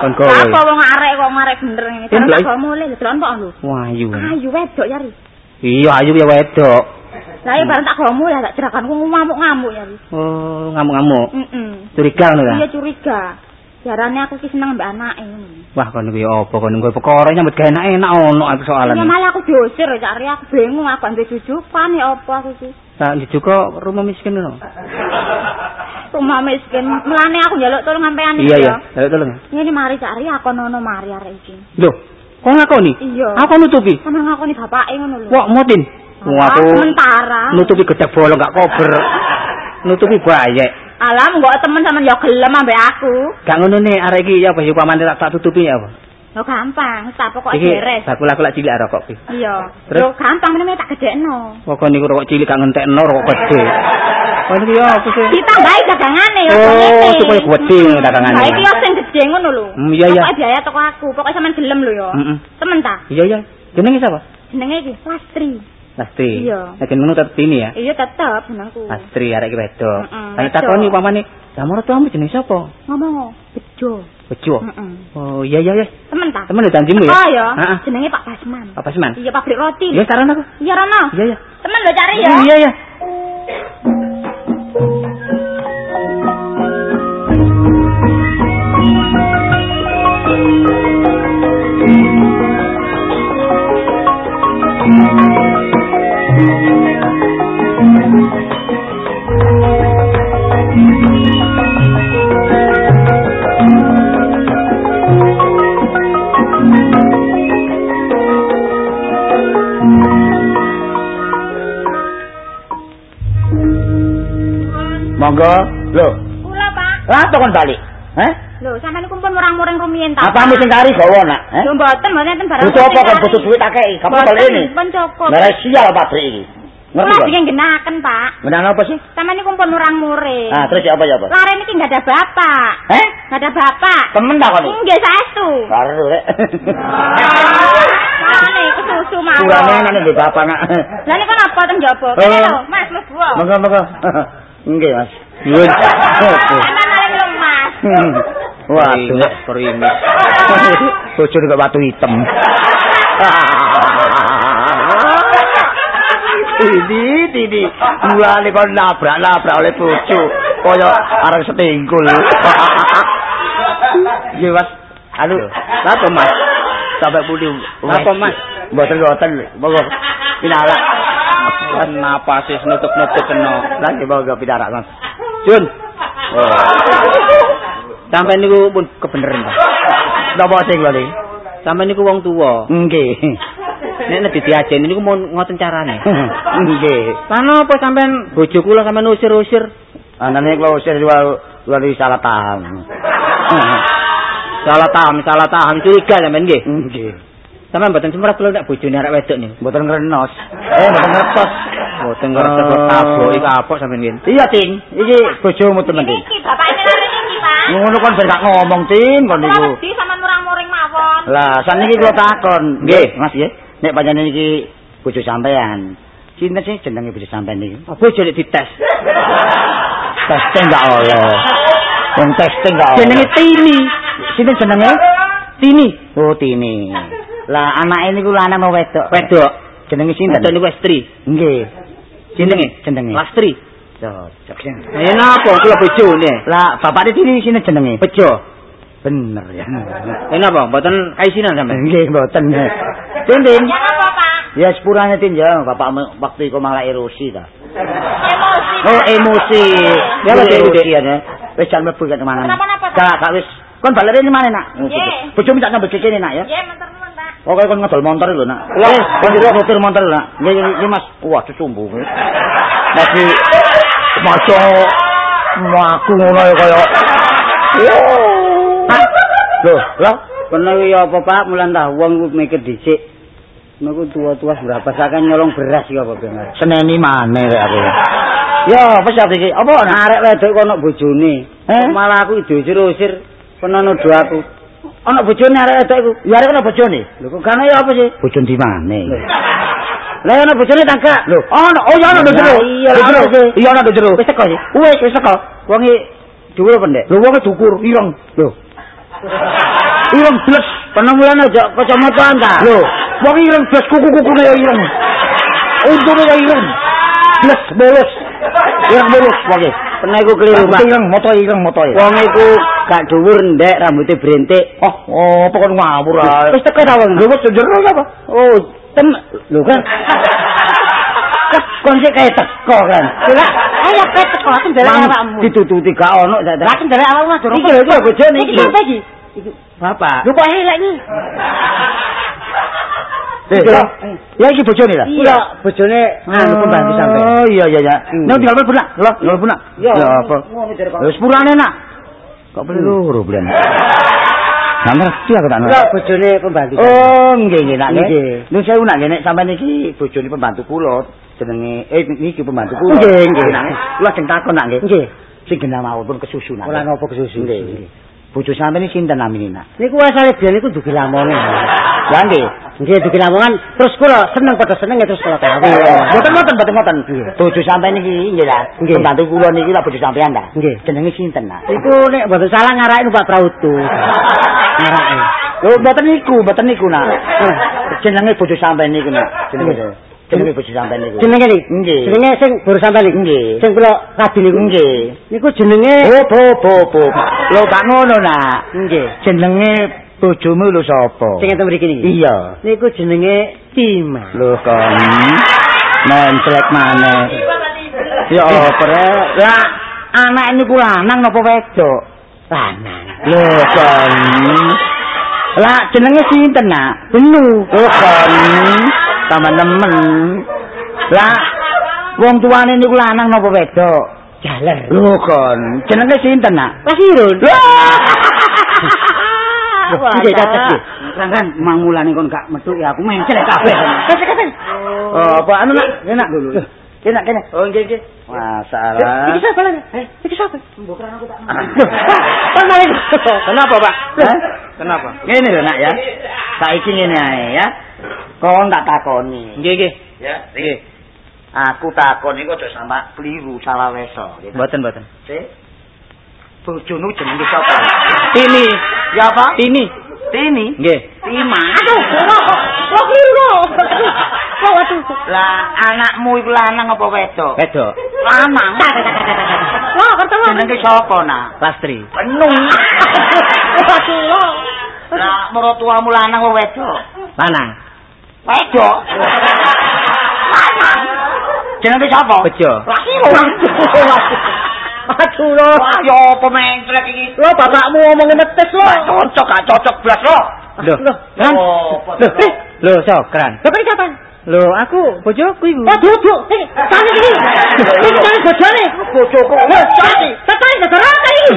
Kon kowe. Apa wong arek kok arek bener ngene. Gawa mulai lho delon kok lho. Wah, ayu. Ayu wedok ya. Iya, ayu ya wedok. Lah ya barang tak gawa mulai tak jerakanku ngamuk-ngamuk ya. Oh, ngamuk-ngamuk. Heeh. Curiga ngono ta? Iya curiga. Jarane aku ki seneng mbak anake. Wah, kon ya apa kon niku perkara nyambut gawe enak-enak ono aku soalan. Ya malah aku diusir ya cari aku bingung aku ndek jujukan ya apa aku ki. Tak juga rumah miskin ngono. Rumah miskin. Mulane aku njaluk tolong sampean Iya, iya. Ayo tolong. Ini mari cari aku nono mari arek iki. Lho, kok ngakoni? Iya. Aku nutupi. Sama ngakoni bapake ngono lho. Wah, motin. Ah, aku sementara. nutupi gedek bolong gak kober. nutupi bayek. Alam kok temen sama yo gelem ambek aku. Gak ngono nih, arek iki ya apa ya pamane tak tak tutupi ya apa? Yo gampang, tak pokoke Iki beres. aku lak cilik rokok iki. Iya. Terus? Yo gampang meneh tak gedekno. Pokok niku rokok cilik gak ngentekno rokok gede. Oh niku ya apa sih? Ditambahi dagangane yo Oh, supaya gede dagangane. Lah iki yo sing gede ngono lho. Hmm, iya, iya. Pokoke biaya toko aku, pokoke sampean gelem lho yo. Heeh. Temen ta? Iya iya. Jenenge sapa? Jenenge iki Lastri. Lastri. Iya. Nek ngono tetep ini ya. Iya tetep jenengku. Lastri arek iki wedok. Mm-mm, Lah wedok. takoni pamane, "Lah moro tuamu jenenge sapa?" Ngomong bejo. Bejo. Oh, iya iya iya. Temen ta? Temen janjimu ya? Oh ya. Heeh. Jenenge Pak Basman. Apa seman? Iya pabrik roti. Iya saran aku. Iya Rono. Iya iya. Temen lo cari ya. Iya iya. Monggo. Lho, Kula Pak. lah kon balik. Heh? Lho, sampean iku pun murang-muring rumiyin ta. Apa mesti kari gawa nak? Heh? Lho mboten, mboten enten barang. Butuh apa kon butuh duit akeh? Kamu balik ini. Pun cukup. Lah sial pabrik iki. Ngerti Kula kon? bikin genaken, Pak. Menang apa sih? Sampean iku pun murang-muring. Ah, terus ya apa ya apa? Lare niki enggak ada bapak. Heh? Enggak ada bapak. Temen tak kon? Nggih saestu. Karo rek. Mane kesusu mawon. Kurang enak nih bapak nak. Lah niku napa teng? Oh. Kene lho, Mas mlebu. Monggo monggo. Nggih, Mas. Mas. Hmm. Wah, Ingat perimis. Bojo kok batu hitam. Ini, ini, mulane kok nabrak-nabrak oleh bojo, kaya areng setinggul. Nggih, Mas. Anu, napa, Mas? Sampai pundi? Napa, Mas? Mboten mboten, monggo. Pinalak. Kenapa sih nutup-nutup kena? Lah nggih monggo pitarak Mas. Jun. Oh. Sampai niku pun kebeneran, Pak. Napa sing kali? Sampai niku wong tuwa. Nggih. Nek nek diajeni niku mau ngoten carane. Nggih. Lan apa sampean bojo kula sampean usir-usir? Anane kula usir luar salah paham. Salah paham, salah paham curiga sampean nggih. Nggih. Sampean mboten semrah kula nek bojone arek wedok niku. Mboten ngrenos. Eh mboten ngertos. Mboten ngerti kok tabok iki apa sampean nggih. Iya, Tin. Iki bojomu temen iki. Iki bapakne lare iki, Pak. Ngono kan ben gak ngomong, Tin, kon niku. wedi sampean murang-muring mawon. Lah, saniki kula takon. Nggih, Mas nggih. Nek panjenengan iki bojo sampean. Sinten sih jenenge bojo sampean niki? Bojo nek dites. Testing gak oleh. Wong testing gak oleh. Jenenge Tini. sinten jenenge? Tini. Oh, Tini. Lah anake niku lanang apa wedok? Wedok. Jenenge sinten? Wedok niku Estri. Nggih. Jenenge Jenenge. Lastri. Cocok. Ya napa kula bojone? Lah bapakne Tini sinten jenenge? Bejo. Bener ya. Ya napa mboten kaisinan sampean? Nggih, mboten. Tintin. Ya napa, Pak? Ya sepurane tin ya, bapakmu waktu iku malah erosi ta. Emosi. Oh, emosi. Ya, Pak, emosi ya. Wis jan mlebu ke mana. Kenapa-napa, Pak? Gak, gak wis. Kon balik rene mana, Nak? Nggih. Bojomu tak nambah kene, Nak ya. Nggih, Pak. Pokoke kon ngedol motor lho, Nak. Lah, kon jero motor motor lho, Nak. Nggih, Mas. Wah, cumbu. Masih maca mlaku ngono ya kaya. Loh, lah Kono iki apa Pak? Mulan ta wong mikir dhisik. Niku tua-tua berapa sakan nyolong beras iki apa bener. seneni maneh rek aku. Ya, apa iki? Apa Arek wedok kono bojone. Eh? Malah aku diusir-usir kono nuduh aku. Ana bojone arek wedok iku? Ya arek ana bojone. Lho kok kana ya apa sih? Bojon di maneh? Lah ana bojone tangga. Lho, ana oh ya ana Lah, do jero. iya, ana sih. Iya ana do jero. Wis teko sih. Wis wis teko. Wong iki dhuwur apa? Lho wong dukur ireng. Lho. Ireng bles. Kono mulan aja kacamataan ta. Lho, wong ireng bles kuku-kukune ya ireng. Untune ya ireng. Bles bolos. Ireng bolos wong iki. Pernah iku keliru Pak. Ireng moto ireng moto. Wong iku gak dhuwur ndek rambutnya brentik. Oh, oh, pokoknya ngawur ae. Wis teko ta wong? Lho wis jero apa? Oh, tem lho kan. Kon kaya teko kan. Lah, ayo kowe teko aku ndelok awakmu. ditututi gak ono sak. Lah aku ndelok awakmu durung. Iki lho iki bojone iki. Iki? Bapak. Lho kok elek iki? Ya, ya iki bojone lah. Iya, bojone anu pembantu sampe. Oh iya iya. Hmm. Nek tinggal mlebu nak. Lho, tinggal mlebu nak. Ya, Ya apa? Wis purane nak. Kok beli loro bulan. Nang ngerti aku tak Lho ngerti. bojone pembantu. sampe. Oh, nggih nggih nak nggih. Nggih. Nun sewu nak nggih nek sampean iki bojone pembantu kula jenenge eh niki pembantu kula. Nggih, nggih. nak. Kula sing takon nak nggih. Nggih. Sing genah mawon kesusu nak. Ora ngopo kesusu. Nggih. Bojo sampean iki sinten namine nak? Niku asale biyen niku dugi lamongan. Lah nggih. Nggih dugi lamongan terus kula seneng padha seneng terus kula kawin. Mboten mboten mboten mboten. Bojo sampean iki nggih lah. Nggih. Pembantu kula niki lah bojo sampean ta. Nggih. Jenenge sinten nak? Iku nek mboten salah ngarake Pak Prautu. Ngarake. Oh, mboten niku, mboten niku nak. Jenenge bojo sampean niku nak. Jenenge. Jenenge bojo sampean niku. Jenenge? Nggih. Jenenge sing baru sampean iki. Nggih. Sing kula rabi niku. Nggih. Niku jenenge Oh, bo bo bo. Lho gak ngono nak. nggih. Jenenge bojomu lho sapa? Sing enten mriki niki. Iya. Niku jenenge Tima. Lho kon. Mencelek maneh. Ya apa rek? Lah anak niku lanang napa wedok? Lanang. Lho kon. Lah jenenge sinten nak? Benu. Oh kon. Tambah nemen. Lah wong tuane niku lanang napa wedok? Jaler. Lho kon. Jenenge sinten nak? Pasirun. Wah, nggih. Rangkan mangulane kon gak metu ya aku mencel kabeh. Kasih kasih. Oh, apa anu nak? Enak dulu. Kena kena. Oh, nggih nggih. Masalah. Iki sapa lagi? Eh, iki sapa? Bukan aku tak. Aduh. Kenapa, Pak? Kenapa? Ngene lho nak ya. Saiki ngene ae ya. Kon tak takoni. Nggih, nggih. Ya, nggih. Aku takon iku aja sampe keliru salah weso. Mboten, mboten. Sik. Bojomu jenenge sapa? Tini. Ya apa? Tini. Tini. Nggih. Tima. Aduh, kok keliru. Kok waduh. Lah anakmu iku lanang apa wedok? Wedok. Lanang. Wah, ketemu. Jenenge sapa nak? Lastri. Penung. Waduh. Lah mertuamu lanang apa wedok? Lanang. Wedok. Lanang. Jenenge sapa? Bejo. Aduh lho. Wah, yo apa mencrek iki? Lho bapakmu ngomongin netes lho. Gak cocok, gak cocok blas lho. Loh, Loh? Oh, apa Loh, to? eh, loh, Sokran. Bapak ini kapan? Loh, aku bojoku iku. Oh. Sini, sana sini. Ini jangan bojone. Bojoku. Tertarik ke neraka ini.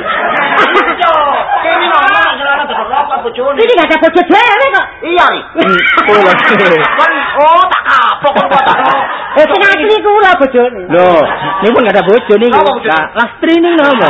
Yo, kene celana besar apa bojone? Ini gak ada bojo dhewe kok. Iya. Kan oh tak kapok kok tak. Eh, sing asli kula bojone. Loh, ini pun gak ada bojo bojo? Lah, lah streaming nopo.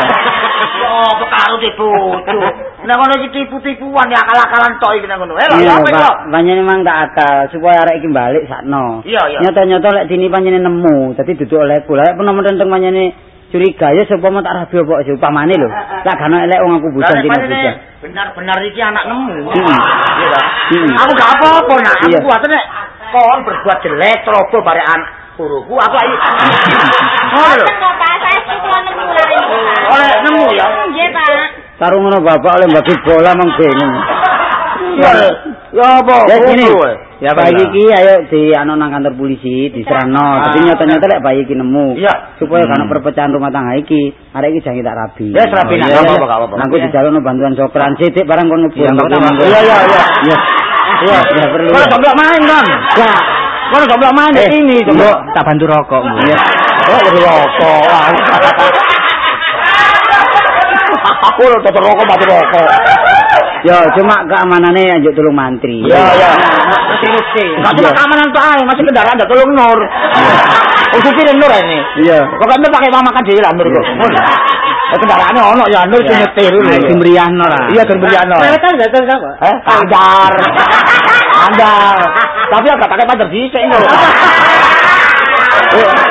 Yo, karo di bojo. Nek ngono iki tipu-tipuan ya akal-akalan tok iki nek ngono. Eh, lho, apa iki? Panjenengan memang tak akal supaya arek iki balik sakno. Iya, iya. Nyata-nyata lek dini panjenengan nemu, dadi duduk oleh kula. Lek pun tentang panjenengan curiga ya supaya tak rabi apa sih upamane lho. Lah gak elek wong aku bujan Lah, dina nek bujan. benar-benar iki anak nemu. Hmm. Iya ta? Hmm. Aku gak apa-apa nak. Iya. Aku nek kon berbuat jelek ceroboh bare anak guruku apa iki? Ngono lho. Kok Pak, saya nemu Pak. Oleh nemu ya. Nggih, Pak. Karo ngono bapak oleh bagi bola mang bingung. Iya. Ya apa? Ya gini. Ya bayi iki ayo di anu nang kantor polisi diserahno. Tapi nyata-nyata lek bayi iki nemu. Iya. Supaya karena perpecahan rumah tangga iki, arek iki jangan tak rabi. Ya, rabi, iya, Gak apa-apa. Nang ku dijalukno bantuan sokran sithik barang kon ngebut. Iya, Nang nang- Iya, iya, iya. Iya. Perlu. Kau jomblo main kan? Lah, Kau jomblo main eh, sini Mbok, tak bantu rokok. Iya. Oh, jadi rokok. Aku udah tutup rokok mati rokok. Yo, cuma keamanannya anjuk tolong mantri. Iya, iya. Mesti mesti. Gak cuma keamanan tuh aja, masih kendaraan ada tolong nur. Oh, supir nur ini. Iya. Pokoknya pakai mama dewi lah nur kok. Eh, kendaraannya ono ya nur sing nyetir dulu. Nah, Dimeriahno lah. Iya, Gembriano. Mereka enggak tahu apa. Eh, kandar. Kandar. Tapi agak pakai pacar dhisik lho. Eh,